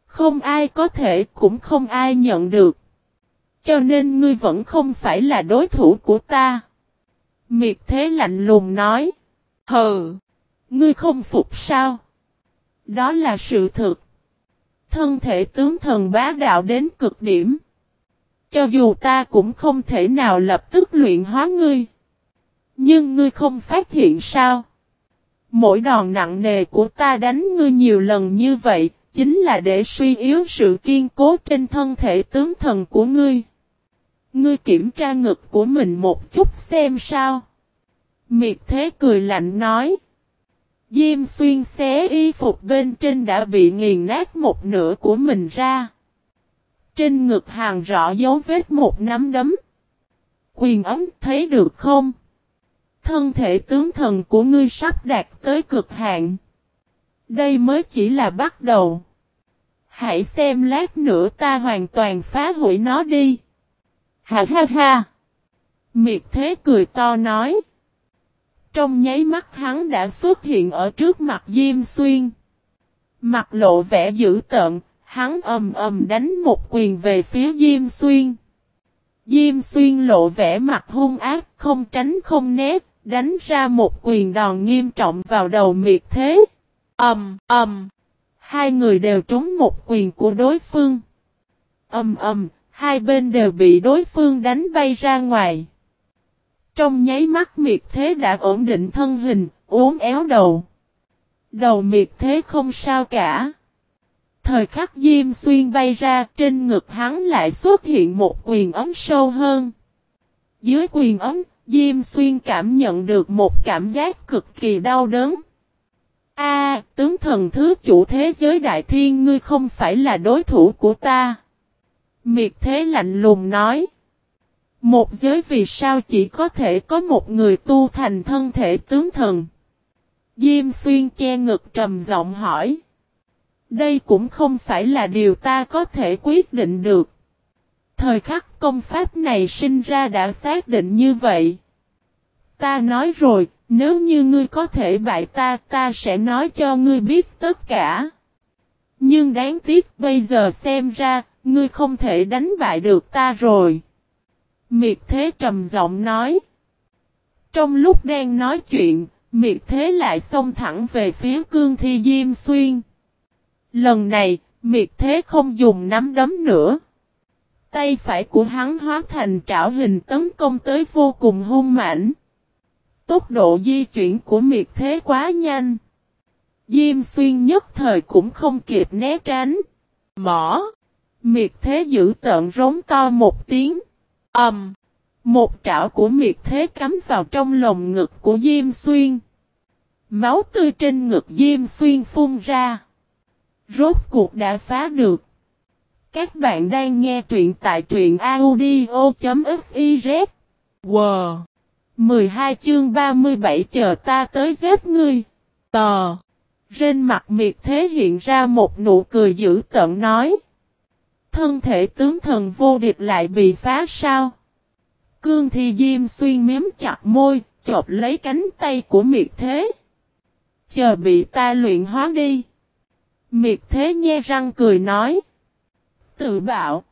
Không ai có thể cũng không ai nhận được. Cho nên ngươi vẫn không phải là đối thủ của ta. Miệt thế lạnh lùng nói. hờ. Ngươi không phục sao? Đó là sự thực. Thân thể tướng thần bá đạo đến cực điểm. Cho dù ta cũng không thể nào lập tức luyện hóa ngươi. Nhưng ngươi không phát hiện sao? Mỗi đòn nặng nề của ta đánh ngươi nhiều lần như vậy, chính là để suy yếu sự kiên cố trên thân thể tướng thần của ngươi. Ngươi kiểm tra ngực của mình một chút xem sao. Miệt thế cười lạnh nói. Diêm xuyên xé y phục bên trên đã bị nghiền nát một nửa của mình ra. Trên ngực hàng rõ dấu vết một nắm đấm. Quyền ấm thấy được không? Thân thể tướng thần của ngươi sắp đạt tới cực hạn. Đây mới chỉ là bắt đầu. Hãy xem lát nữa ta hoàn toàn phá hủy nó đi. Ha ha ha. Miệt thế cười to nói. Trong nháy mắt hắn đã xuất hiện ở trước mặt Diêm Xuyên. Mặt lộ vẻ dữ tợn, hắn ầm ầm đánh một quyền về phía Diêm Xuyên. Diêm Xuyên lộ vẻ mặt hung ác, không tránh không né, đánh ra một quyền đòn nghiêm trọng vào đầu miệt thế. Ầm, ầm. Hai người đều trúng một quyền của đối phương. Ầm ầm, hai bên đều bị đối phương đánh bay ra ngoài. Trong nháy mắt miệt thế đã ổn định thân hình, uốn éo đầu. Đầu miệt thế không sao cả. Thời khắc Diêm Xuyên bay ra trên ngực hắn lại xuất hiện một quyền ấm sâu hơn. Dưới quyền ấm, Diêm Xuyên cảm nhận được một cảm giác cực kỳ đau đớn. A, tướng thần thứ chủ thế giới đại thiên ngươi không phải là đối thủ của ta. Miệt thế lạnh lùng nói. Một giới vì sao chỉ có thể có một người tu thành thân thể tướng thần. Diêm xuyên che ngực trầm giọng hỏi. Đây cũng không phải là điều ta có thể quyết định được. Thời khắc công pháp này sinh ra đã xác định như vậy. Ta nói rồi, nếu như ngươi có thể bại ta, ta sẽ nói cho ngươi biết tất cả. Nhưng đáng tiếc bây giờ xem ra, ngươi không thể đánh bại được ta rồi. Miệt thế trầm giọng nói. Trong lúc đang nói chuyện, miệt thế lại xông thẳng về phía cương thi Diêm Xuyên. Lần này, miệt thế không dùng nắm đấm nữa. Tay phải của hắn hóa thành trảo hình tấn công tới vô cùng hung mãnh. Tốc độ di chuyển của miệt thế quá nhanh. Diêm xuyên nhất thời cũng không kịp né tránh. Mỏ. Miệt thế giữ tợn rống to một tiếng. Ẩm. Um, một trảo của miệt thế cắm vào trong lồng ngực của Diêm Xuyên. Máu tươi trên ngực Diêm Xuyên phun ra. Rốt cuộc đã phá được. Các bạn đang nghe truyện tại truyện audio.fiz. Wow! 12 chương 37 chờ ta tới giết ngươi. Tò! Trên mặt miệt thế hiện ra một nụ cười dữ tợn nói. Thân thể tướng thần vô địch lại bị phá sao? Cương thi diêm xuyên miếm chặt môi, chộp lấy cánh tay của miệt thế. Chờ bị ta luyện hóa đi. Miệt thế nhe răng cười nói. Tự bạo.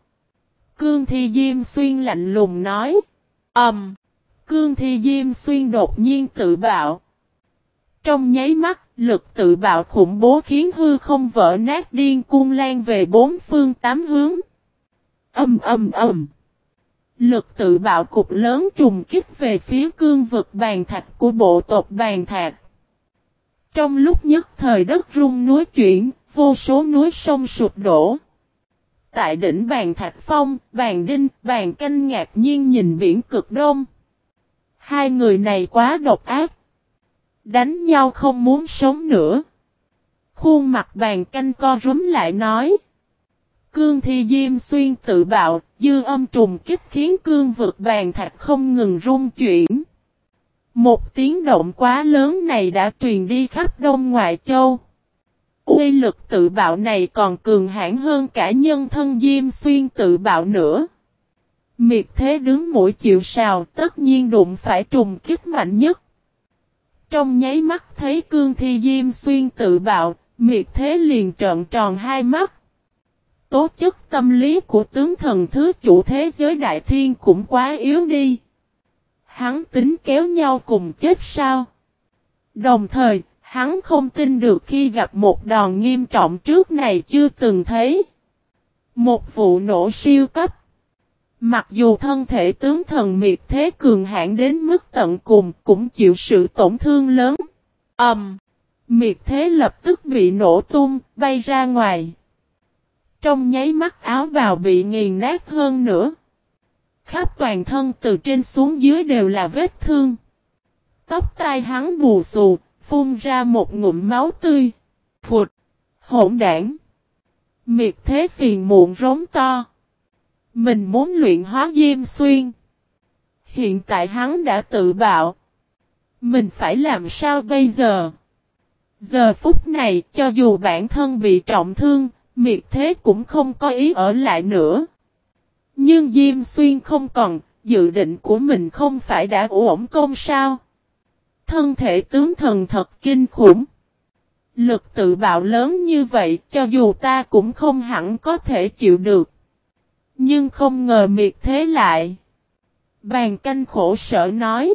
Cương thi diêm xuyên lạnh lùng nói. Ẩm. Um, cương thi diêm xuyên đột nhiên tự bạo. Trong nháy mắt, lực tự bạo khủng bố khiến hư không vỡ nát điên cuồng lan về bốn phương tám hướng. Âm âm âm. Lực tự bạo cục lớn trùng kích về phía cương vực bàn thạch của bộ tộc bàn thạch. Trong lúc nhất thời đất rung núi chuyển, vô số núi sông sụp đổ. Tại đỉnh bàn thạch phong, bàn đinh, bàn canh ngạc nhiên nhìn biển cực đông. Hai người này quá độc ác. Đánh nhau không muốn sống nữa. Khuôn mặt bàn canh co rúm lại nói. Cương thi diêm xuyên tự bạo, dư âm trùng kích khiến cương vực bàn thạch không ngừng rung chuyển. Một tiếng động quá lớn này đã truyền đi khắp Đông Ngoại Châu. Uy lực tự bạo này còn cường hãn hơn cả nhân thân diêm xuyên tự bạo nữa. Miệt thế đứng mũi chịu sào tất nhiên đụng phải trùng kích mạnh nhất. Trong nháy mắt thấy cương thi diêm xuyên tự bạo, miệt thế liền trợn tròn hai mắt. Tố chất tâm lý của tướng thần thứ chủ thế giới đại thiên cũng quá yếu đi. Hắn tính kéo nhau cùng chết sao? Đồng thời, hắn không tin được khi gặp một đòn nghiêm trọng trước này chưa từng thấy. Một vụ nổ siêu cấp. Mặc dù thân thể tướng thần miệt thế cường hãn đến mức tận cùng cũng chịu sự tổn thương lớn. Ẩm. Um, miệt thế lập tức bị nổ tung, bay ra ngoài. Trong nháy mắt áo bào bị nghiền nát hơn nữa. Khắp toàn thân từ trên xuống dưới đều là vết thương. Tóc tai hắn bù xù, phun ra một ngụm máu tươi. Phụt! Hỗn đảng! Miệt thế phiền muộn rống to. Mình muốn luyện hóa Diêm Xuyên. Hiện tại hắn đã tự bạo. Mình phải làm sao bây giờ? Giờ phút này cho dù bản thân bị trọng thương, miệt thế cũng không có ý ở lại nữa. Nhưng Diêm Xuyên không còn, dự định của mình không phải đã ổn công sao? Thân thể tướng thần thật kinh khủng. Lực tự bạo lớn như vậy cho dù ta cũng không hẳn có thể chịu được. Nhưng không ngờ miệt thế lại. Bàn canh khổ sở nói.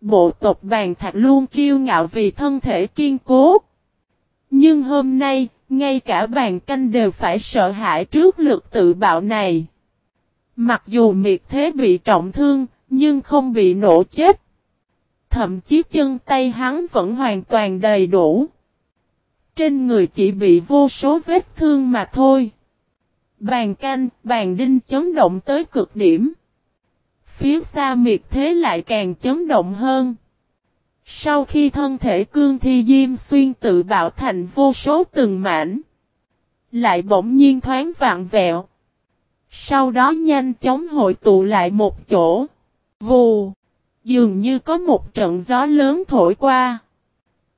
Bộ tộc bàn thạch luôn kiêu ngạo vì thân thể kiên cố. Nhưng hôm nay, ngay cả bàn canh đều phải sợ hãi trước lực tự bạo này. Mặc dù miệt thế bị trọng thương, nhưng không bị nổ chết. Thậm chí chân tay hắn vẫn hoàn toàn đầy đủ. Trên người chỉ bị vô số vết thương mà thôi. Bàn canh, bàn đinh chấn động tới cực điểm. Phía xa miệt thế lại càng chấn động hơn. Sau khi thân thể cương thi diêm xuyên tự bạo thành vô số từng mảnh. Lại bỗng nhiên thoáng vạn vẹo. Sau đó nhanh chóng hội tụ lại một chỗ. Vù. Dường như có một trận gió lớn thổi qua.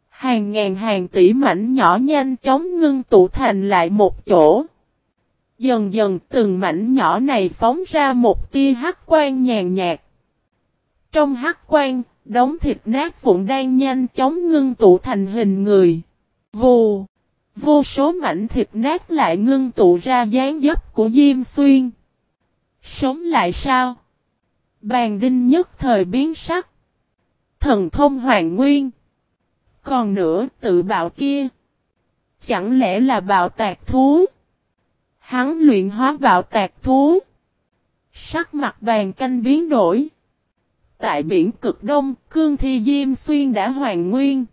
Hàng ngàn hàng tỷ mảnh nhỏ nhanh chóng ngưng tụ thành lại một chỗ. Dần dần từng mảnh nhỏ này phóng ra một tia hắc quang nhàn nhạt. Trong hắc quang, đống thịt nát vụn đang nhanh chóng ngưng tụ thành hình người. Vù! Vô số mảnh thịt nát lại ngưng tụ ra dáng dấp của Diêm Xuyên. Sống lại sao? Bàn đinh nhất thời biến sắc. Thần thông hoàng nguyên. Còn nữa tự bạo kia. Chẳng lẽ là bạo tạc thú? Hắn luyện hóa bạo tạc thú. Sắc mặt bàn canh biến đổi. Tại biển cực đông, cương thi Diêm Xuyên đã hoàn nguyên.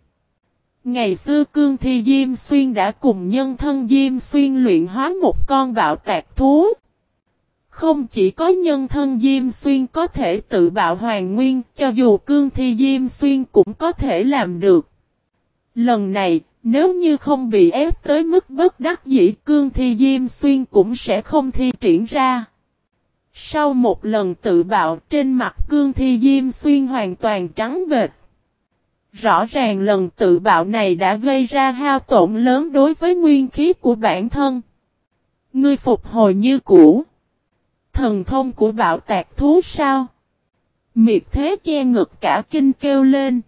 Ngày xưa cương thi Diêm Xuyên đã cùng nhân thân Diêm Xuyên luyện hóa một con bạo tạc thú. Không chỉ có nhân thân Diêm Xuyên có thể tự bạo hoàn nguyên, cho dù cương thi Diêm Xuyên cũng có thể làm được. Lần này, nếu như không bị ép tới mức bất đắc dĩ, cương thi Diêm Xuyên cũng sẽ không thi triển ra. Sau một lần tự bạo, trên mặt cương thi Diêm Xuyên hoàn toàn trắng bệt. Rõ ràng lần tự bạo này đã gây ra hao tổn lớn đối với nguyên khí của bản thân. Ngươi phục hồi như cũ. Thần thông của bạo tạc thú sao? Miệt thế che ngực cả kinh kêu lên.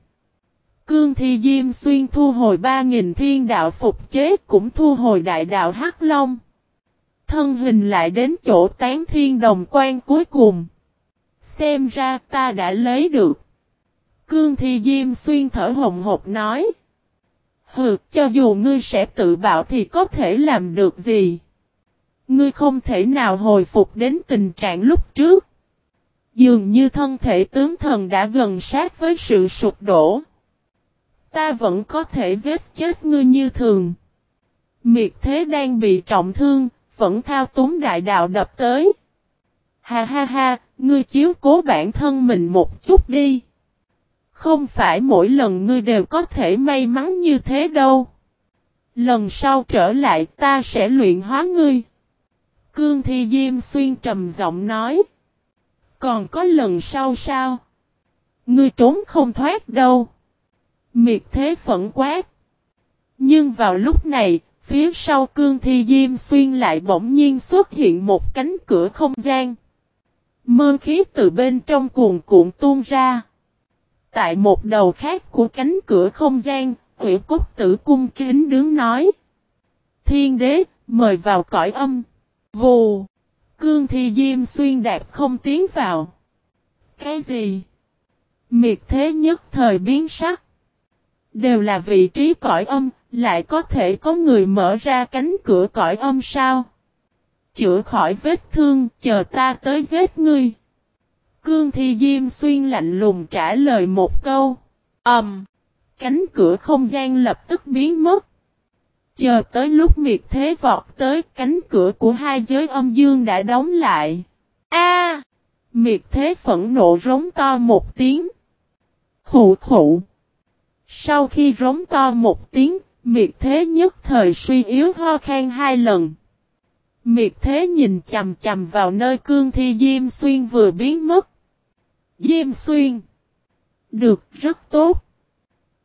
Cương thi Diêm Xuyên thu hồi 3.000 thiên đạo phục chế cũng thu hồi đại đạo Hắc Long. Thân hình lại đến chỗ tán thiên đồng quan cuối cùng. Xem ra ta đã lấy được. Cương thi Diêm Xuyên thở hồng hộc nói. Hừ, cho dù ngươi sẽ tự bạo thì có thể làm được gì? Ngươi không thể nào hồi phục đến tình trạng lúc trước. Dường như thân thể tướng thần đã gần sát với sự sụp đổ. Ta vẫn có thể giết chết ngươi như thường. Miệt thế đang bị trọng thương, vẫn thao túng đại đạo đập tới. Ha ha ha, ngươi chiếu cố bản thân mình một chút đi. Không phải mỗi lần ngươi đều có thể may mắn như thế đâu. Lần sau trở lại ta sẽ luyện hóa ngươi. Cương Thi Diêm Xuyên trầm giọng nói. Còn có lần sau sao? Ngươi trốn không thoát đâu. Miệt thế phẫn quát. Nhưng vào lúc này, phía sau cương thi diêm xuyên lại bỗng nhiên xuất hiện một cánh cửa không gian. Mơ khí từ bên trong cuồn cuộn tuôn ra. Tại một đầu khác của cánh cửa không gian, ủy cốt tử cung kính đứng nói. Thiên đế, mời vào cõi âm. Vù. Cương thi diêm xuyên đạp không tiến vào. Cái gì? Miệt thế nhất thời biến sắc. Đều là vị trí cõi âm, lại có thể có người mở ra cánh cửa cõi âm sao? Chữa khỏi vết thương, chờ ta tới giết ngươi. Cương Thi Diêm Xuyên lạnh lùng trả lời một câu. Ẩm. Um, cánh cửa không gian lập tức biến mất. Chờ tới lúc miệt thế vọt tới cánh cửa của hai giới âm dương đã đóng lại. A! miệt thế phẫn nộ rống to một tiếng. Khủ khủ. Sau khi rống to một tiếng, miệt thế nhất thời suy yếu ho khan hai lần. Miệt thế nhìn chầm chầm vào nơi cương thi Diêm Xuyên vừa biến mất. Diêm Xuyên. Được, rất tốt.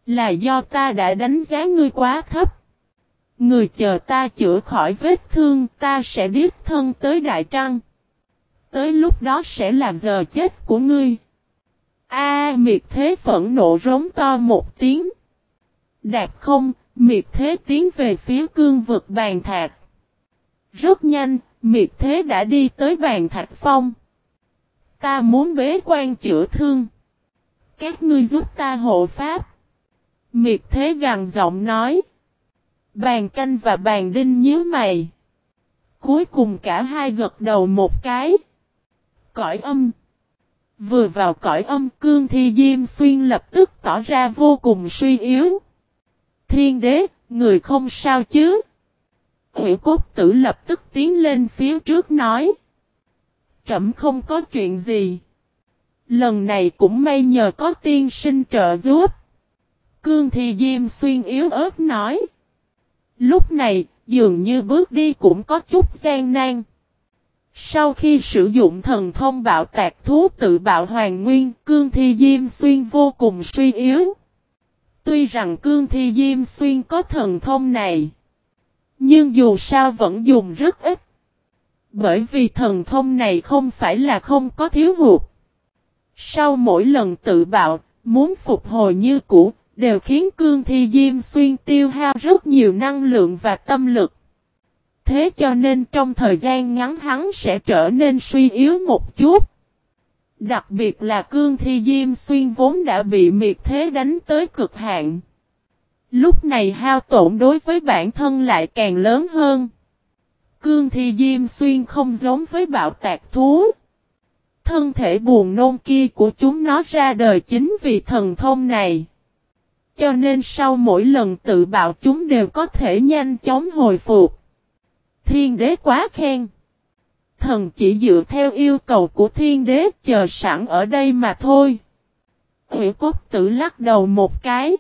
Là do ta đã đánh giá ngươi quá thấp. Người chờ ta chữa khỏi vết thương ta sẽ điếp thân tới Đại Trăng. Tới lúc đó sẽ là giờ chết của ngươi. A miệt thế phẫn nộ rống to một tiếng. Đạp không, Miệt thế tiến về phía cương vực bàn thạch. Rất nhanh, miệt thế đã đi tới bàn thạch phong. Ta muốn bế quan chữa thương. Các ngươi giúp ta hộ pháp. Miệt thế gằn giọng nói. Bàn canh và bàn đinh nhíu mày. Cuối cùng cả hai gật đầu một cái. Cõi âm. Vừa vào cõi âm cương thi Diêm Xuyên lập tức tỏ ra vô cùng suy yếu. Thiên đế, người không sao chứ? Hữu cốt tử lập tức tiến lên phía trước nói. Trẩm không có chuyện gì. Lần này cũng may nhờ có tiên sinh trợ giúp. Cương thi Diêm Xuyên yếu ớt nói. Lúc này, dường như bước đi cũng có chút gian nan. Sau khi sử dụng thần thông bạo tạc thú tự bạo hoàng nguyên, cương thi diêm xuyên vô cùng suy yếu. Tuy rằng cương thi diêm xuyên có thần thông này, nhưng dù sao vẫn dùng rất ít. Bởi vì thần thông này không phải là không có thiếu hụt. Sau mỗi lần tự bạo, muốn phục hồi như cũ, đều khiến cương thi diêm xuyên tiêu hao rất nhiều năng lượng và tâm lực. Thế cho nên trong thời gian ngắn hắn sẽ trở nên suy yếu một chút. Đặc biệt là cương thi diêm xuyên vốn đã bị miệt thế đánh tới cực hạn. Lúc này hao tổn đối với bản thân lại càng lớn hơn. Cương thi diêm xuyên không giống với bạo tạc thú. Thân thể buồn nôn kia của chúng nó ra đời chính vì thần thông này. Cho nên sau mỗi lần tự bạo chúng đều có thể nhanh chóng hồi phục. Thiên đế quá khen. Thần chỉ dựa theo yêu cầu của thiên đế, chờ sẵn ở đây mà thôi. Hủy cốt tử lắc đầu một cái.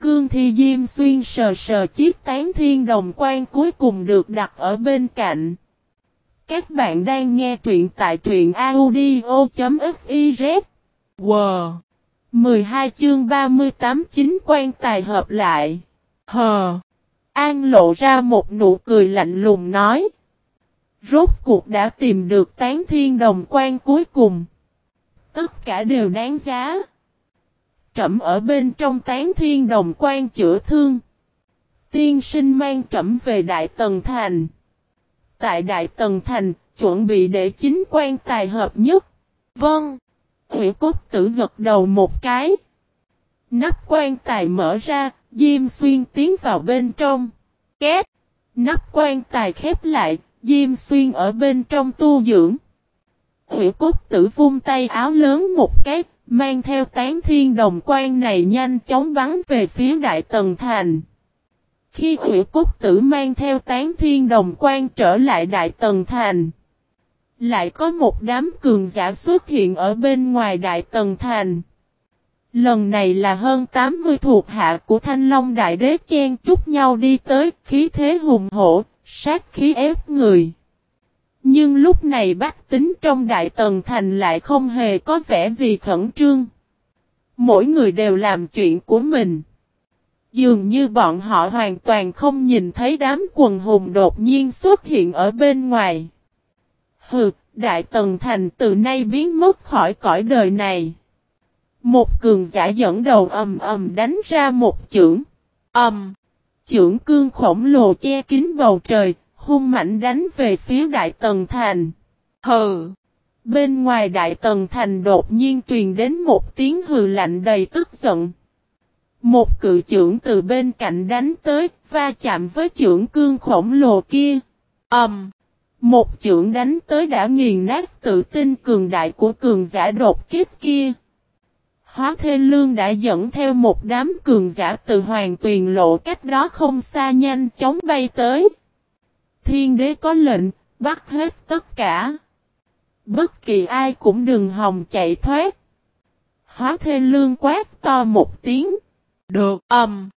Cương thi diêm xuyên sờ sờ chiếc tán thiên đồng quan cuối cùng được đặt ở bên cạnh. Các bạn đang nghe truyện tại truyện audio.fiz. Wow! 12 chương 38 chính quan tài hợp lại. Hờ! An lộ ra một nụ cười lạnh lùng nói. Rốt cuộc đã tìm được tán thiên đồng quan cuối cùng. Tất cả đều đáng giá. Trẩm ở bên trong tán thiên đồng quan chữa thương. Tiên sinh mang trẩm về Đại Tần Thành. Tại Đại Tần Thành, chuẩn bị để chính quan tài hợp nhất. Vâng. Hủy cốt tử gật đầu một cái. Nắp quan tài mở ra, Diêm Xuyên tiến vào bên trong. Két! Nắp quan tài khép lại, Diêm Xuyên ở bên trong tu dưỡng. Hủy cốt tử vung tay áo lớn một cái, mang theo tán thiên đồng quan này nhanh chóng bắn về phía Đại Tần Thành. Khi hủy cốt tử mang theo tán thiên đồng quan trở lại Đại Tần Thành. Lại có một đám cường giả xuất hiện ở bên ngoài Đại Tần Thành. Lần này là hơn 80 thuộc hạ của Thanh Long Đại Đế chen chúc nhau đi tới, khí thế hùng hổ, sát khí ép người. Nhưng lúc này bách tính trong Đại Tần Thành lại không hề có vẻ gì khẩn trương. Mỗi người đều làm chuyện của mình. Dường như bọn họ hoàn toàn không nhìn thấy đám quần hùng đột nhiên xuất hiện ở bên ngoài. Hừ, Đại Tần Thành từ nay biến mất khỏi cõi đời này. Một cường giả dẫn đầu ầm ầm đánh ra một chưởng. Ầm. Chưởng cương khổng lồ che kín bầu trời, hung mạnh đánh về phía Đại Tần Thành. Hừ. Bên ngoài Đại Tần Thành đột nhiên truyền đến một tiếng hừ lạnh đầy tức giận. Một cự trưởng từ bên cạnh đánh tới, va chạm với trưởng cương khổng lồ kia. Ầm. Một trưởng đánh tới đã nghiền nát tự tin cường đại của cường giả đột kiếp kia. Hóa Thê Lương đã dẫn theo một đám cường giả từ hoàng tuyền lộ cách đó không xa nhanh chóng bay tới. Thiên đế có lệnh, bắt hết tất cả. Bất kỳ ai cũng đừng hòng chạy thoát. Hóa Thê Lương quát to một tiếng. Được ầm. Um,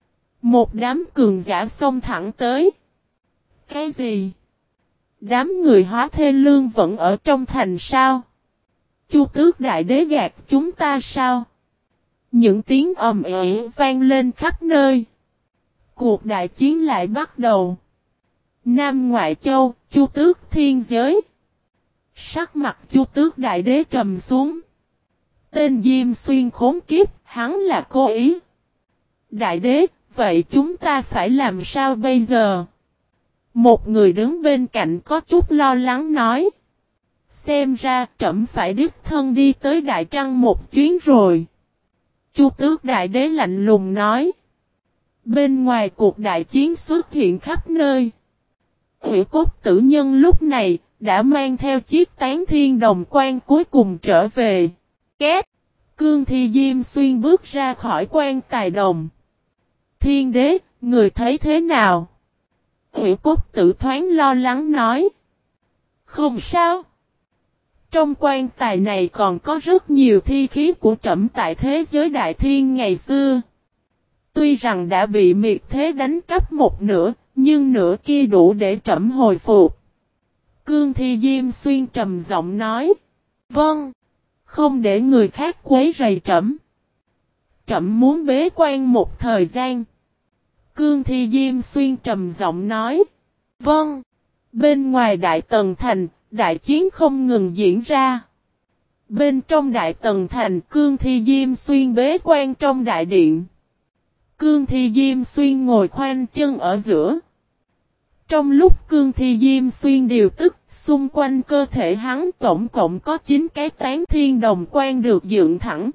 một đám cường giả xông thẳng tới. Cái gì? Đám người hóa thê lương vẫn ở trong thành sao? Chu tước đại đế gạt chúng ta sao? Những tiếng ầm ĩ vang lên khắp nơi. Cuộc đại chiến lại bắt đầu. Nam Ngoại Châu, Chu Tước Thiên Giới. Sắc mặt Chu Tước Đại Đế trầm xuống. Tên Diêm Xuyên khốn kiếp, hắn là cô ý. Đại Đế, vậy chúng ta phải làm sao bây giờ? Một người đứng bên cạnh có chút lo lắng nói. Xem ra trẫm phải đích thân đi tới Đại Trăng một chuyến rồi. Chu tước đại đế lạnh lùng nói. Bên ngoài cuộc đại chiến xuất hiện khắp nơi. Hủy cốt tử nhân lúc này đã mang theo chiếc tán thiên đồng quan cuối cùng trở về. Két! Cương Thi Diêm Xuyên bước ra khỏi quan tài đồng. Thiên đế, người thấy thế nào? Hủy cốt tử thoáng lo lắng nói. Không sao. Trong quan tài này còn có rất nhiều thi khí của trẫm tại thế giới đại thiên ngày xưa. Tuy rằng đã bị miệt thế đánh cắp một nửa, nhưng nửa kia đủ để trẫm hồi phục. Cương Thi Diêm Xuyên trầm giọng nói. Vâng. Không để người khác quấy rầy trẫm. Trẫm muốn bế quan một thời gian. Cương Thi Diêm Xuyên trầm giọng nói. Vâng. Bên ngoài Đại Tần Thành, đại chiến không ngừng diễn ra. Bên trong Đại Tần Thành, Cương Thi Diêm Xuyên bế quan trong đại điện. Cương Thi Diêm Xuyên ngồi khoanh chân ở giữa. Trong lúc cương thi diêm xuyên điều tức, xung quanh cơ thể hắn tổng cộng có 9 cái tán thiên đồng quan được dựng thẳng.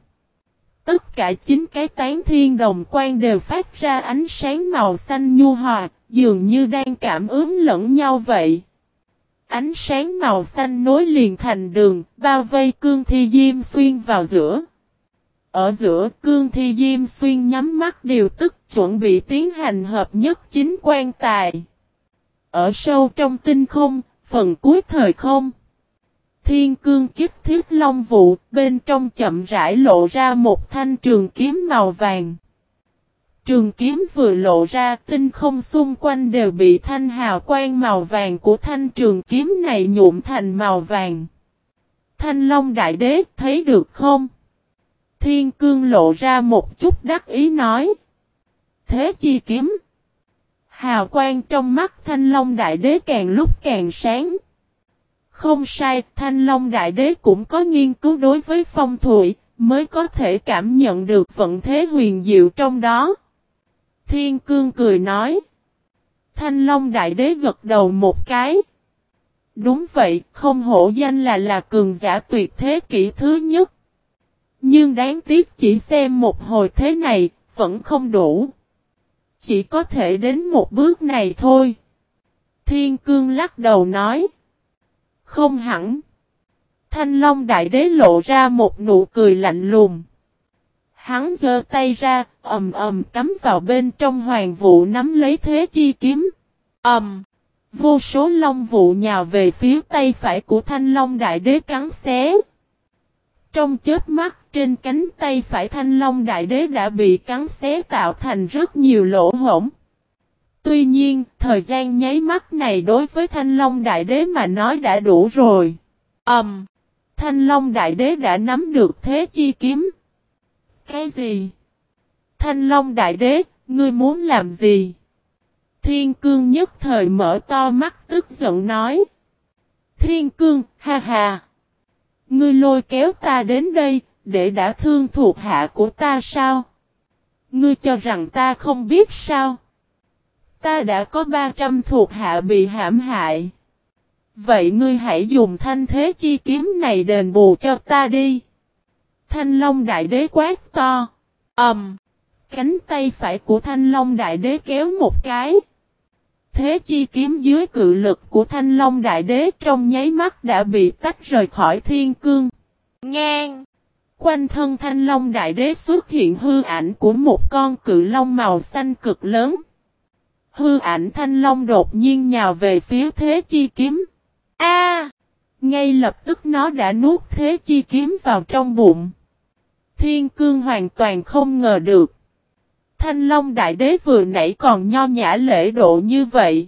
Tất cả 9 cái tán thiên đồng quan đều phát ra ánh sáng màu xanh nhu hòa, dường như đang cảm ứng lẫn nhau vậy. Ánh sáng màu xanh nối liền thành đường, bao vây cương thi diêm xuyên vào giữa. Ở giữa cương thi diêm xuyên nhắm mắt điều tức chuẩn bị tiến hành hợp nhất chính quan tài. Ở sâu trong tinh không, phần cuối thời không. Thiên cương kiếp thiết long vụ, bên trong chậm rãi lộ ra một thanh trường kiếm màu vàng. Trường kiếm vừa lộ ra, tinh không xung quanh đều bị thanh hào quang màu vàng của thanh trường kiếm này nhuộm thành màu vàng. Thanh Long Đại Đế thấy được không? Thiên cương lộ ra một chút đắc ý nói. Thế chi kiếm? Hào quang trong mắt Thanh Long Đại Đế càng lúc càng sáng. Không sai, Thanh Long Đại Đế cũng có nghiên cứu đối với phong thủy, mới có thể cảm nhận được vận thế huyền diệu trong đó. Thiên Cương cười nói. Thanh Long Đại Đế gật đầu một cái. Đúng vậy, không hổ danh là là cường giả tuyệt thế kỷ thứ nhất. Nhưng đáng tiếc chỉ xem một hồi thế này, vẫn không đủ. Chỉ có thể đến một bước này thôi. Thiên cương lắc đầu nói. Không hẳn. Thanh Long Đại Đế lộ ra một nụ cười lạnh lùng. Hắn giơ tay ra, ầm ầm cắm vào bên trong hoàng vụ nắm lấy thế chi kiếm. ầm, vô số long vụ nhào về phía tay phải của Thanh Long Đại Đế cắn xé. Trong chết mắt, trên cánh tay phải thanh long đại đế đã bị cắn xé tạo thành rất nhiều lỗ hổng. Tuy nhiên, thời gian nháy mắt này đối với thanh long đại đế mà nói đã đủ rồi. Ẩm! Um, thanh long đại đế đã nắm được thế chi kiếm. Cái gì? Thanh long đại đế, ngươi muốn làm gì? Thiên cương nhất thời mở to mắt tức giận nói. Thiên cương, ha ha! Ngươi lôi kéo ta đến đây, để đã thương thuộc hạ của ta sao? Ngươi cho rằng ta không biết sao? Ta đã có 300 thuộc hạ bị hãm hại. Vậy ngươi hãy dùng thanh thế chi kiếm này đền bù cho ta đi. Thanh Long Đại Đế quát to. ầm, um, Cánh tay phải của Thanh Long Đại Đế kéo một cái. Thế chi kiếm dưới cự lực của Thanh Long Đại Đế trong nháy mắt đã bị tách rời khỏi thiên cương. Ngang! Quanh thân Thanh Long Đại Đế xuất hiện hư ảnh của một con cự long màu xanh cực lớn. Hư ảnh Thanh Long đột nhiên nhào về phía Thế Chi Kiếm. A! ngay lập tức nó đã nuốt Thế Chi Kiếm vào trong bụng. Thiên Cương hoàn toàn không ngờ được. Thanh Long Đại Đế vừa nãy còn nho nhã lễ độ như vậy.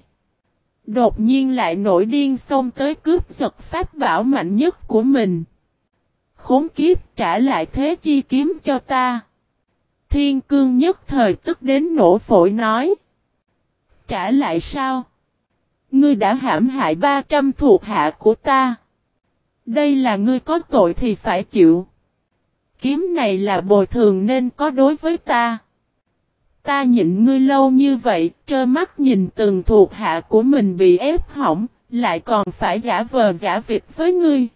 Đột nhiên lại nổi điên xông tới cướp giật pháp bảo mạnh nhất của mình. Khốn kiếp, trả lại thế chi kiếm cho ta. Thiên cương nhất thời tức đến nổ phổi nói. Trả lại sao? Ngươi đã hãm hại 300 thuộc hạ của ta. Đây là ngươi có tội thì phải chịu. Kiếm này là bồi thường nên có đối với ta. Ta nhịn ngươi lâu như vậy, trơ mắt nhìn từng thuộc hạ của mình bị ép hỏng, lại còn phải giả vờ giả vịt với ngươi.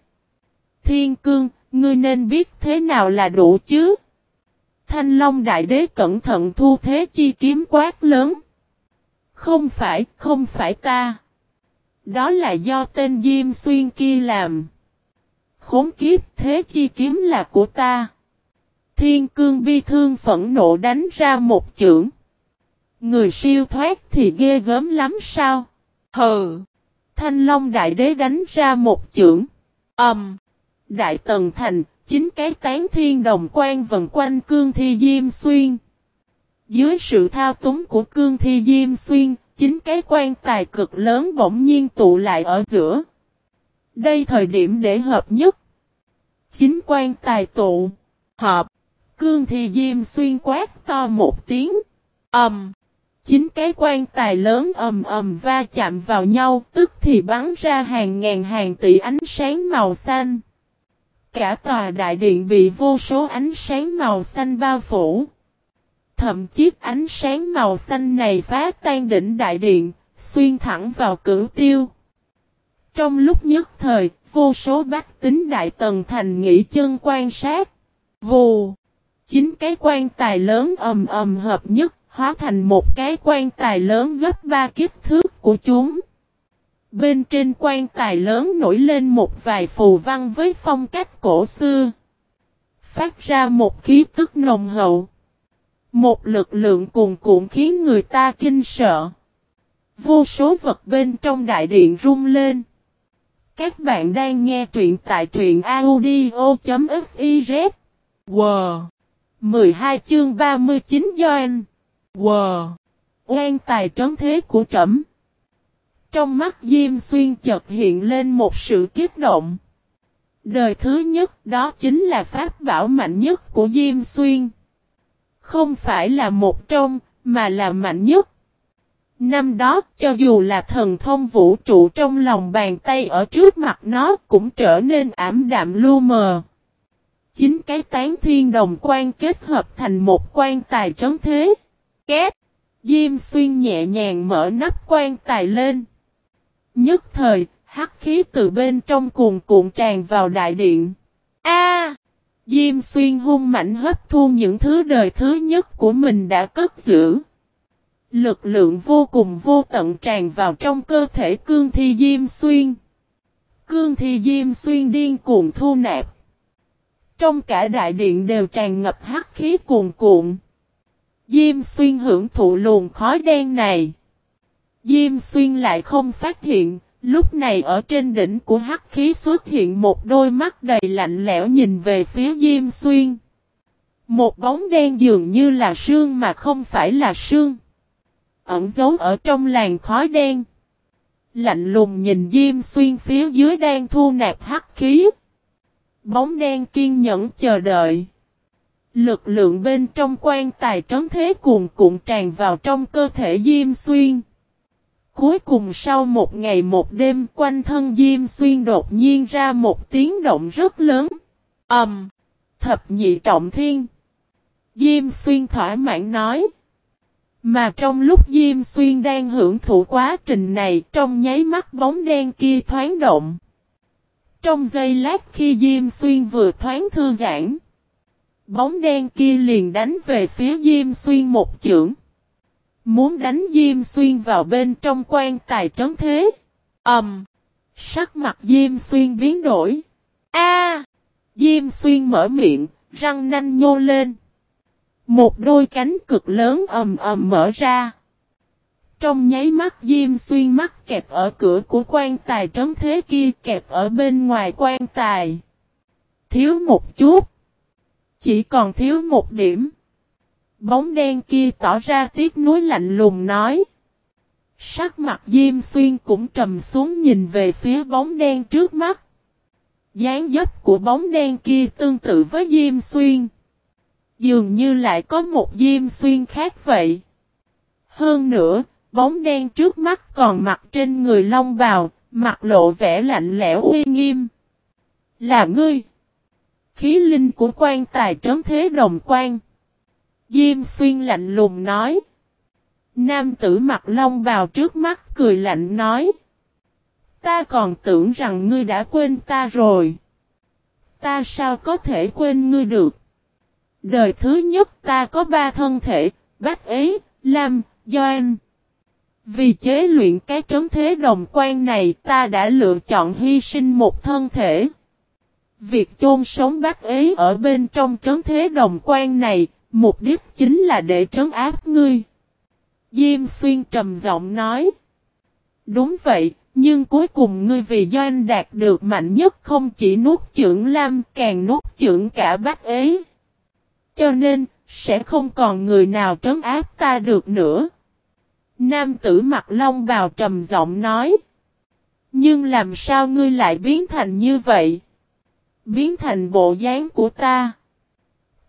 Thiên cương, ngươi nên biết thế nào là đủ chứ? Thanh Long Đại Đế cẩn thận thu thế chi kiếm quát lớn. Không phải, không phải ta. Đó là do tên Diêm Xuyên kia làm. Khốn kiếp thế chi kiếm là của ta. Thiên cương bi thương phẫn nộ đánh ra một chưởng. Người siêu thoát thì ghê gớm lắm sao? Hừ! Thanh Long Đại Đế đánh ra một chưởng. âm Um, Đại Tần Thành, chính cái tán thiên đồng quan vần quanh cương thi Diêm Xuyên. Dưới sự thao túng của cương thi Diêm Xuyên, chính cái quan tài cực lớn bỗng nhiên tụ lại ở giữa. Đây thời điểm để hợp nhất. Chính quan tài tụ. Hợp. Cương thì diêm xuyên quát to một tiếng. Ẩm. Chính cái quan tài lớn ầm ầm va chạm vào nhau tức thì bắn ra hàng ngàn hàng tỷ ánh sáng màu xanh. Cả tòa đại điện bị vô số ánh sáng màu xanh bao phủ. Thậm chí ánh sáng màu xanh này phá tan đỉnh đại điện, xuyên thẳng vào cửu tiêu. Trong lúc nhất thời, vô số bách tính đại tần thành nghỉ chân quan sát. Vù! Chín cái quan tài lớn ầm ầm hợp nhất, hóa thành một cái quan tài lớn gấp ba kích thước của chúng. Bên trên quan tài lớn nổi lên một vài phù văn với phong cách cổ xưa. Phát ra một khí tức nồng hậu. Một lực lượng cuồn cuộn khiến người ta kinh sợ. Vô số vật bên trong đại điện rung lên. Các bạn đang nghe truyện tại truyện audio.fif. Wow! 12 chương 39 Doan. Wow! Oan tài trấn thế của trẫm. Trong mắt Diêm Xuyên chợt hiện lên một sự kiếp động. Đời thứ nhất đó chính là pháp bảo mạnh nhất của Diêm Xuyên. Không phải là một trong, mà là mạnh nhất. Năm đó, cho dù là thần thông vũ trụ trong lòng bàn tay ở trước mặt nó cũng trở nên ảm đạm lu mờ. Chính cái tán thiên đồng quan kết hợp thành một quan tài trấn thế. Két! Diêm xuyên nhẹ nhàng mở nắp quan tài lên. Nhất thời, hắc khí từ bên trong cuồn cuộn tràn vào đại điện. A! Diêm xuyên hung mạnh hấp thu những thứ đời thứ nhất của mình đã cất giữ. Lực lượng vô cùng vô tận tràn vào trong cơ thể cương thi Diêm Xuyên. Cương thi Diêm Xuyên điên cuồng thu nạp. Trong cả đại điện đều tràn ngập hắc khí cuồn cuộn. Diêm Xuyên hưởng thụ luồng khói đen này. Diêm Xuyên lại không phát hiện, lúc này ở trên đỉnh của hắc khí xuất hiện một đôi mắt đầy lạnh lẽo nhìn về phía Diêm Xuyên. Một bóng đen dường như là sương mà không phải là sương ẩn giấu ở trong làn khói đen. Lạnh lùng nhìn Diêm Xuyên phía dưới đang thu nạp hắc khí. Bóng đen kiên nhẫn chờ đợi. Lực lượng bên trong quan tài trấn thế cuồn cuộn tràn vào trong cơ thể Diêm Xuyên. Cuối cùng sau một ngày một đêm quanh thân Diêm Xuyên đột nhiên ra một tiếng động rất lớn. Ẩm! Um, thập nhị trọng thiên. Diêm Xuyên thỏa mãn nói. Mà trong lúc Diêm Xuyên đang hưởng thụ quá trình này trong nháy mắt bóng đen kia thoáng động. Trong giây lát khi Diêm Xuyên vừa thoáng thư giãn. Bóng đen kia liền đánh về phía Diêm Xuyên một chưởng. Muốn đánh Diêm Xuyên vào bên trong quan tài trấn thế. Ẩm. Um, sắc mặt Diêm Xuyên biến đổi. A! Diêm Xuyên mở miệng, răng nanh nhô lên. Một đôi cánh cực lớn ầm ầm mở ra. Trong nháy mắt Diêm Xuyên mắt kẹp ở cửa của quan tài trấn thế kia kẹp ở bên ngoài quan tài. Thiếu một chút. Chỉ còn thiếu một điểm. Bóng đen kia tỏ ra tiếc núi lạnh lùng nói. Sắc mặt Diêm Xuyên cũng trầm xuống nhìn về phía bóng đen trước mắt. dáng dấp của bóng đen kia tương tự với Diêm Xuyên. Dường như lại có một diêm xuyên khác vậy. Hơn nữa, bóng đen trước mắt còn mặc trên người long bào, mặt lộ vẻ lạnh lẽo uy nghiêm. Là ngươi. Khí linh của quan tài trấn thế đồng quan. Diêm xuyên lạnh lùng nói. Nam tử mặt long bào trước mắt cười lạnh nói. Ta còn tưởng rằng ngươi đã quên ta rồi. Ta sao có thể quên ngươi được? Đời thứ nhất ta có ba thân thể, Bách Ý, Lam, Doan. Vì chế luyện cái trấn thế đồng quan này ta đã lựa chọn hy sinh một thân thể. Việc chôn sống bác ấy ở bên trong trấn thế đồng quan này, mục đích chính là để trấn áp ngươi. Diêm xuyên trầm giọng nói. Đúng vậy, nhưng cuối cùng ngươi vì doanh đạt được mạnh nhất không chỉ nuốt trưởng Lam càng nuốt trưởng cả bác ấy. Cho nên, sẽ không còn người nào trấn áp ta được nữa. Nam tử mặt long bào trầm giọng nói. Nhưng làm sao ngươi lại biến thành như vậy? Biến thành bộ dáng của ta.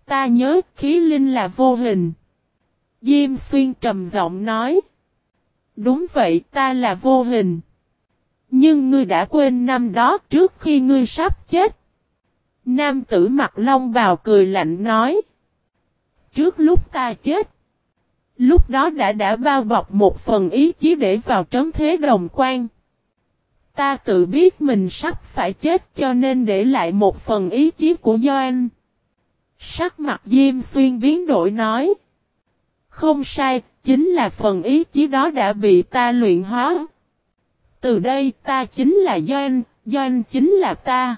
Ta nhớ khí linh là vô hình. Diêm xuyên trầm giọng nói. Đúng vậy, ta là vô hình. Nhưng ngươi đã quên năm đó trước khi ngươi sắp chết. Nam tử mặt long bào cười lạnh nói. Trước lúc ta chết. Lúc đó đã đã bao bọc một phần ý chí để vào trấn thế đồng quan. Ta tự biết mình sắp phải chết cho nên để lại một phần ý chí của Doan. Sắc mặt Diêm Xuyên biến đổi nói. Không sai, chính là phần ý chí đó đã bị ta luyện hóa. Từ đây ta chính là Doan, Doan chính là ta.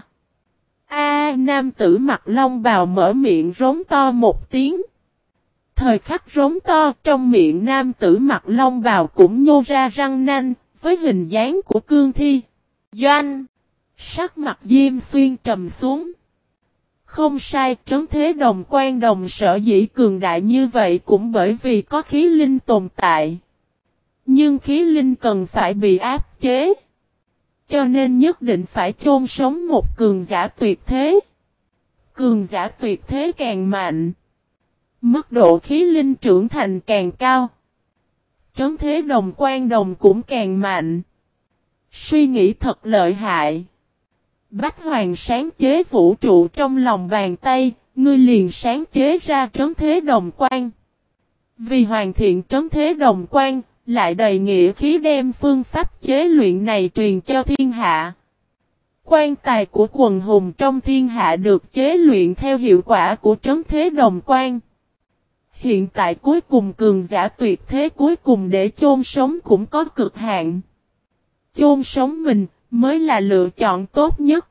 A nam tử mặt long bào mở miệng rống to một tiếng. Thời khắc rống to trong miệng nam tử mặt long bào cũng nhô ra răng nanh, với hình dáng của cương thi. doanh Sắc mặt diêm xuyên trầm xuống. Không sai, trấn thế đồng quan đồng sở dĩ cường đại như vậy cũng bởi vì có khí linh tồn tại. Nhưng khí linh cần phải bị áp chế. Cho nên nhất định phải chôn sống một cường giả tuyệt thế. Cường giả tuyệt thế càng mạnh. Mức độ khí linh trưởng thành càng cao. Trấn thế đồng quan đồng cũng càng mạnh. Suy nghĩ thật lợi hại. Bách Hoàng sáng chế vũ trụ trong lòng bàn tay, ngươi liền sáng chế ra trấn thế đồng quan. Vì hoàn thiện trấn thế đồng quan, lại đầy nghĩa khí đem phương pháp chế luyện này truyền cho thiên hạ. Quan tài của quần hùng trong thiên hạ được chế luyện theo hiệu quả của trấn thế đồng quan. Hiện tại cuối cùng cường giả tuyệt thế cuối cùng để chôn sống cũng có cực hạn. Chôn sống mình mới là lựa chọn tốt nhất.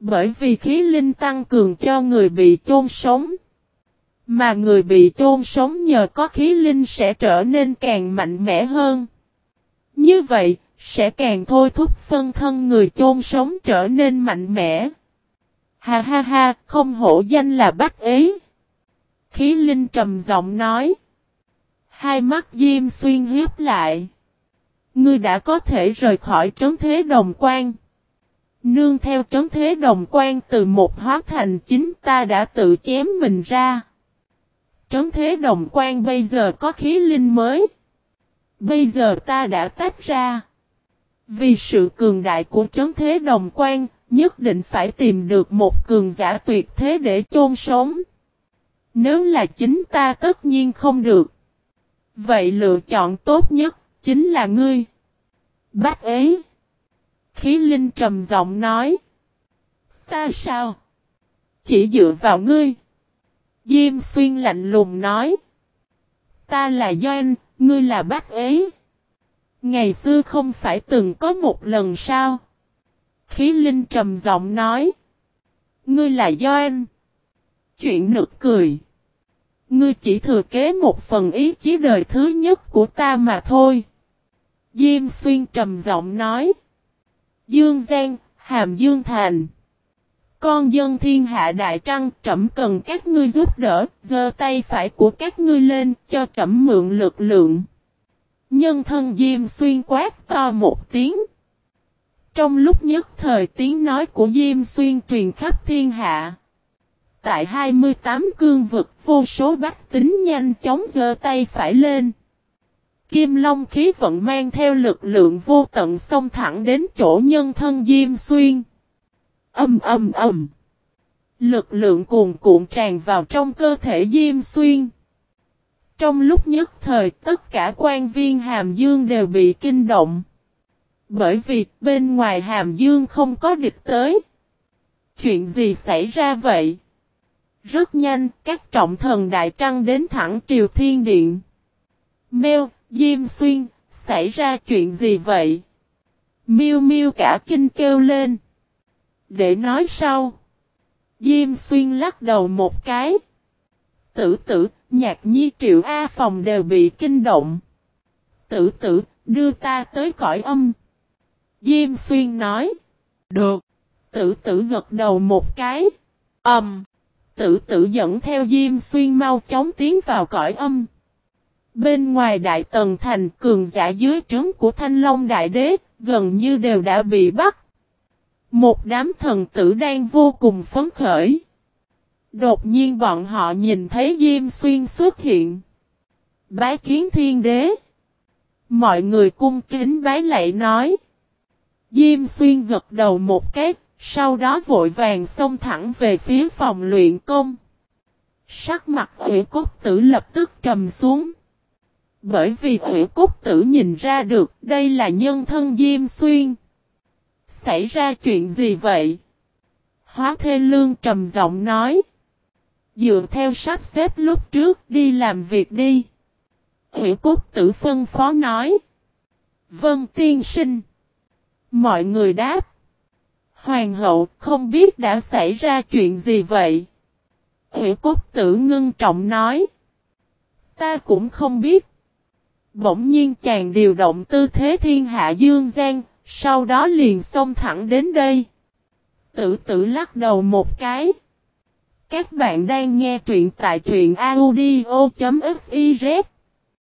Bởi vì khí linh tăng cường cho người bị chôn sống. Mà người bị chôn sống nhờ có khí linh sẽ trở nên càng mạnh mẽ hơn. Như vậy, sẽ càng thôi thúc phân thân người chôn sống trở nên mạnh mẽ. Ha ha ha, không hổ danh là bác ấy. Khí linh trầm giọng nói. Hai mắt diêm xuyên hiếp lại. Ngươi đã có thể rời khỏi trấn thế đồng quan. Nương theo trấn thế đồng quan từ một hóa thành chính ta đã tự chém mình ra. Trấn thế đồng quan bây giờ có khí linh mới. Bây giờ ta đã tách ra. Vì sự cường đại của trấn thế đồng quan, nhất định phải tìm được một cường giả tuyệt thế để chôn sống. Nếu là chính ta tất nhiên không được. Vậy lựa chọn tốt nhất, chính là ngươi. Bác ấy. Khí Linh trầm giọng nói. Ta sao? Chỉ dựa vào ngươi. Diêm xuyên lạnh lùng nói. Ta là doanh ngươi là bác ấy. Ngày xưa không phải từng có một lần sao? Khí Linh trầm giọng nói. Ngươi là doanh Chuyện nực cười. Ngươi chỉ thừa kế một phần ý chí đời thứ nhất của ta mà thôi. Diêm xuyên trầm giọng nói. Dương Giang, Hàm Dương Thành. Con dân thiên hạ đại trăng trẫm cần các ngươi giúp đỡ, giơ tay phải của các ngươi lên cho trẫm mượn lực lượng. Nhân thân Diêm Xuyên quát to một tiếng. Trong lúc nhất thời tiếng nói của Diêm Xuyên truyền khắp thiên hạ. Tại 28 cương vực, vô số bách tính nhanh chóng giơ tay phải lên. Kim Long khí vận mang theo lực lượng vô tận xông thẳng đến chỗ nhân thân Diêm Xuyên. Âm âm âm. Lực lượng cuồn cuộn tràn vào trong cơ thể Diêm Xuyên. Trong lúc nhất thời, tất cả quan viên Hàm Dương đều bị kinh động. Bởi vì, bên ngoài Hàm Dương không có địch tới. Chuyện gì xảy ra vậy? Rất nhanh, các trọng thần đại trăng đến thẳng Triều Thiên Điện. Mèo, Diêm Xuyên, xảy ra chuyện gì vậy? Miêu miêu cả kinh kêu lên. Để nói sau. Diêm Xuyên lắc đầu một cái. Tử tử, nhạc nhi triệu A phòng đều bị kinh động. Tử tử, đưa ta tới cõi âm. Diêm Xuyên nói. Được. Tử tử gật đầu một cái. Âm. Um. Tử tử dẫn theo Diêm Xuyên mau chóng tiến vào cõi âm. Bên ngoài đại tần thành cường giả dưới trướng của Thanh Long Đại Đế, gần như đều đã bị bắt. Một đám thần tử đang vô cùng phấn khởi. Đột nhiên bọn họ nhìn thấy Diêm Xuyên xuất hiện. Bái kiến thiên đế. Mọi người cung kính bái lạy nói. Diêm Xuyên gật đầu một cái, sau đó vội vàng xông thẳng về phía phòng luyện công. Sắc mặt ủy cốt tử lập tức trầm xuống. Bởi vì ủy cốt tử nhìn ra được đây là nhân thân Diêm Xuyên. Xảy ra chuyện gì vậy? Hóa Thê Lương trầm giọng nói. Dựa theo sắp xếp lúc trước đi làm việc đi. Ủy cốt tử phân phó nói. Vân tiên sinh. Mọi người đáp. Hoàng hậu không biết đã xảy ra chuyện gì vậy. Hữu cốt tử ngưng trọng nói. Ta cũng không biết. Bỗng nhiên chàng điều động tư thế thiên hạ dương gian, sau đó liền xông thẳng đến đây. Tử tử lắc đầu một cái. Các bạn đang nghe truyện tại truyện audio.fif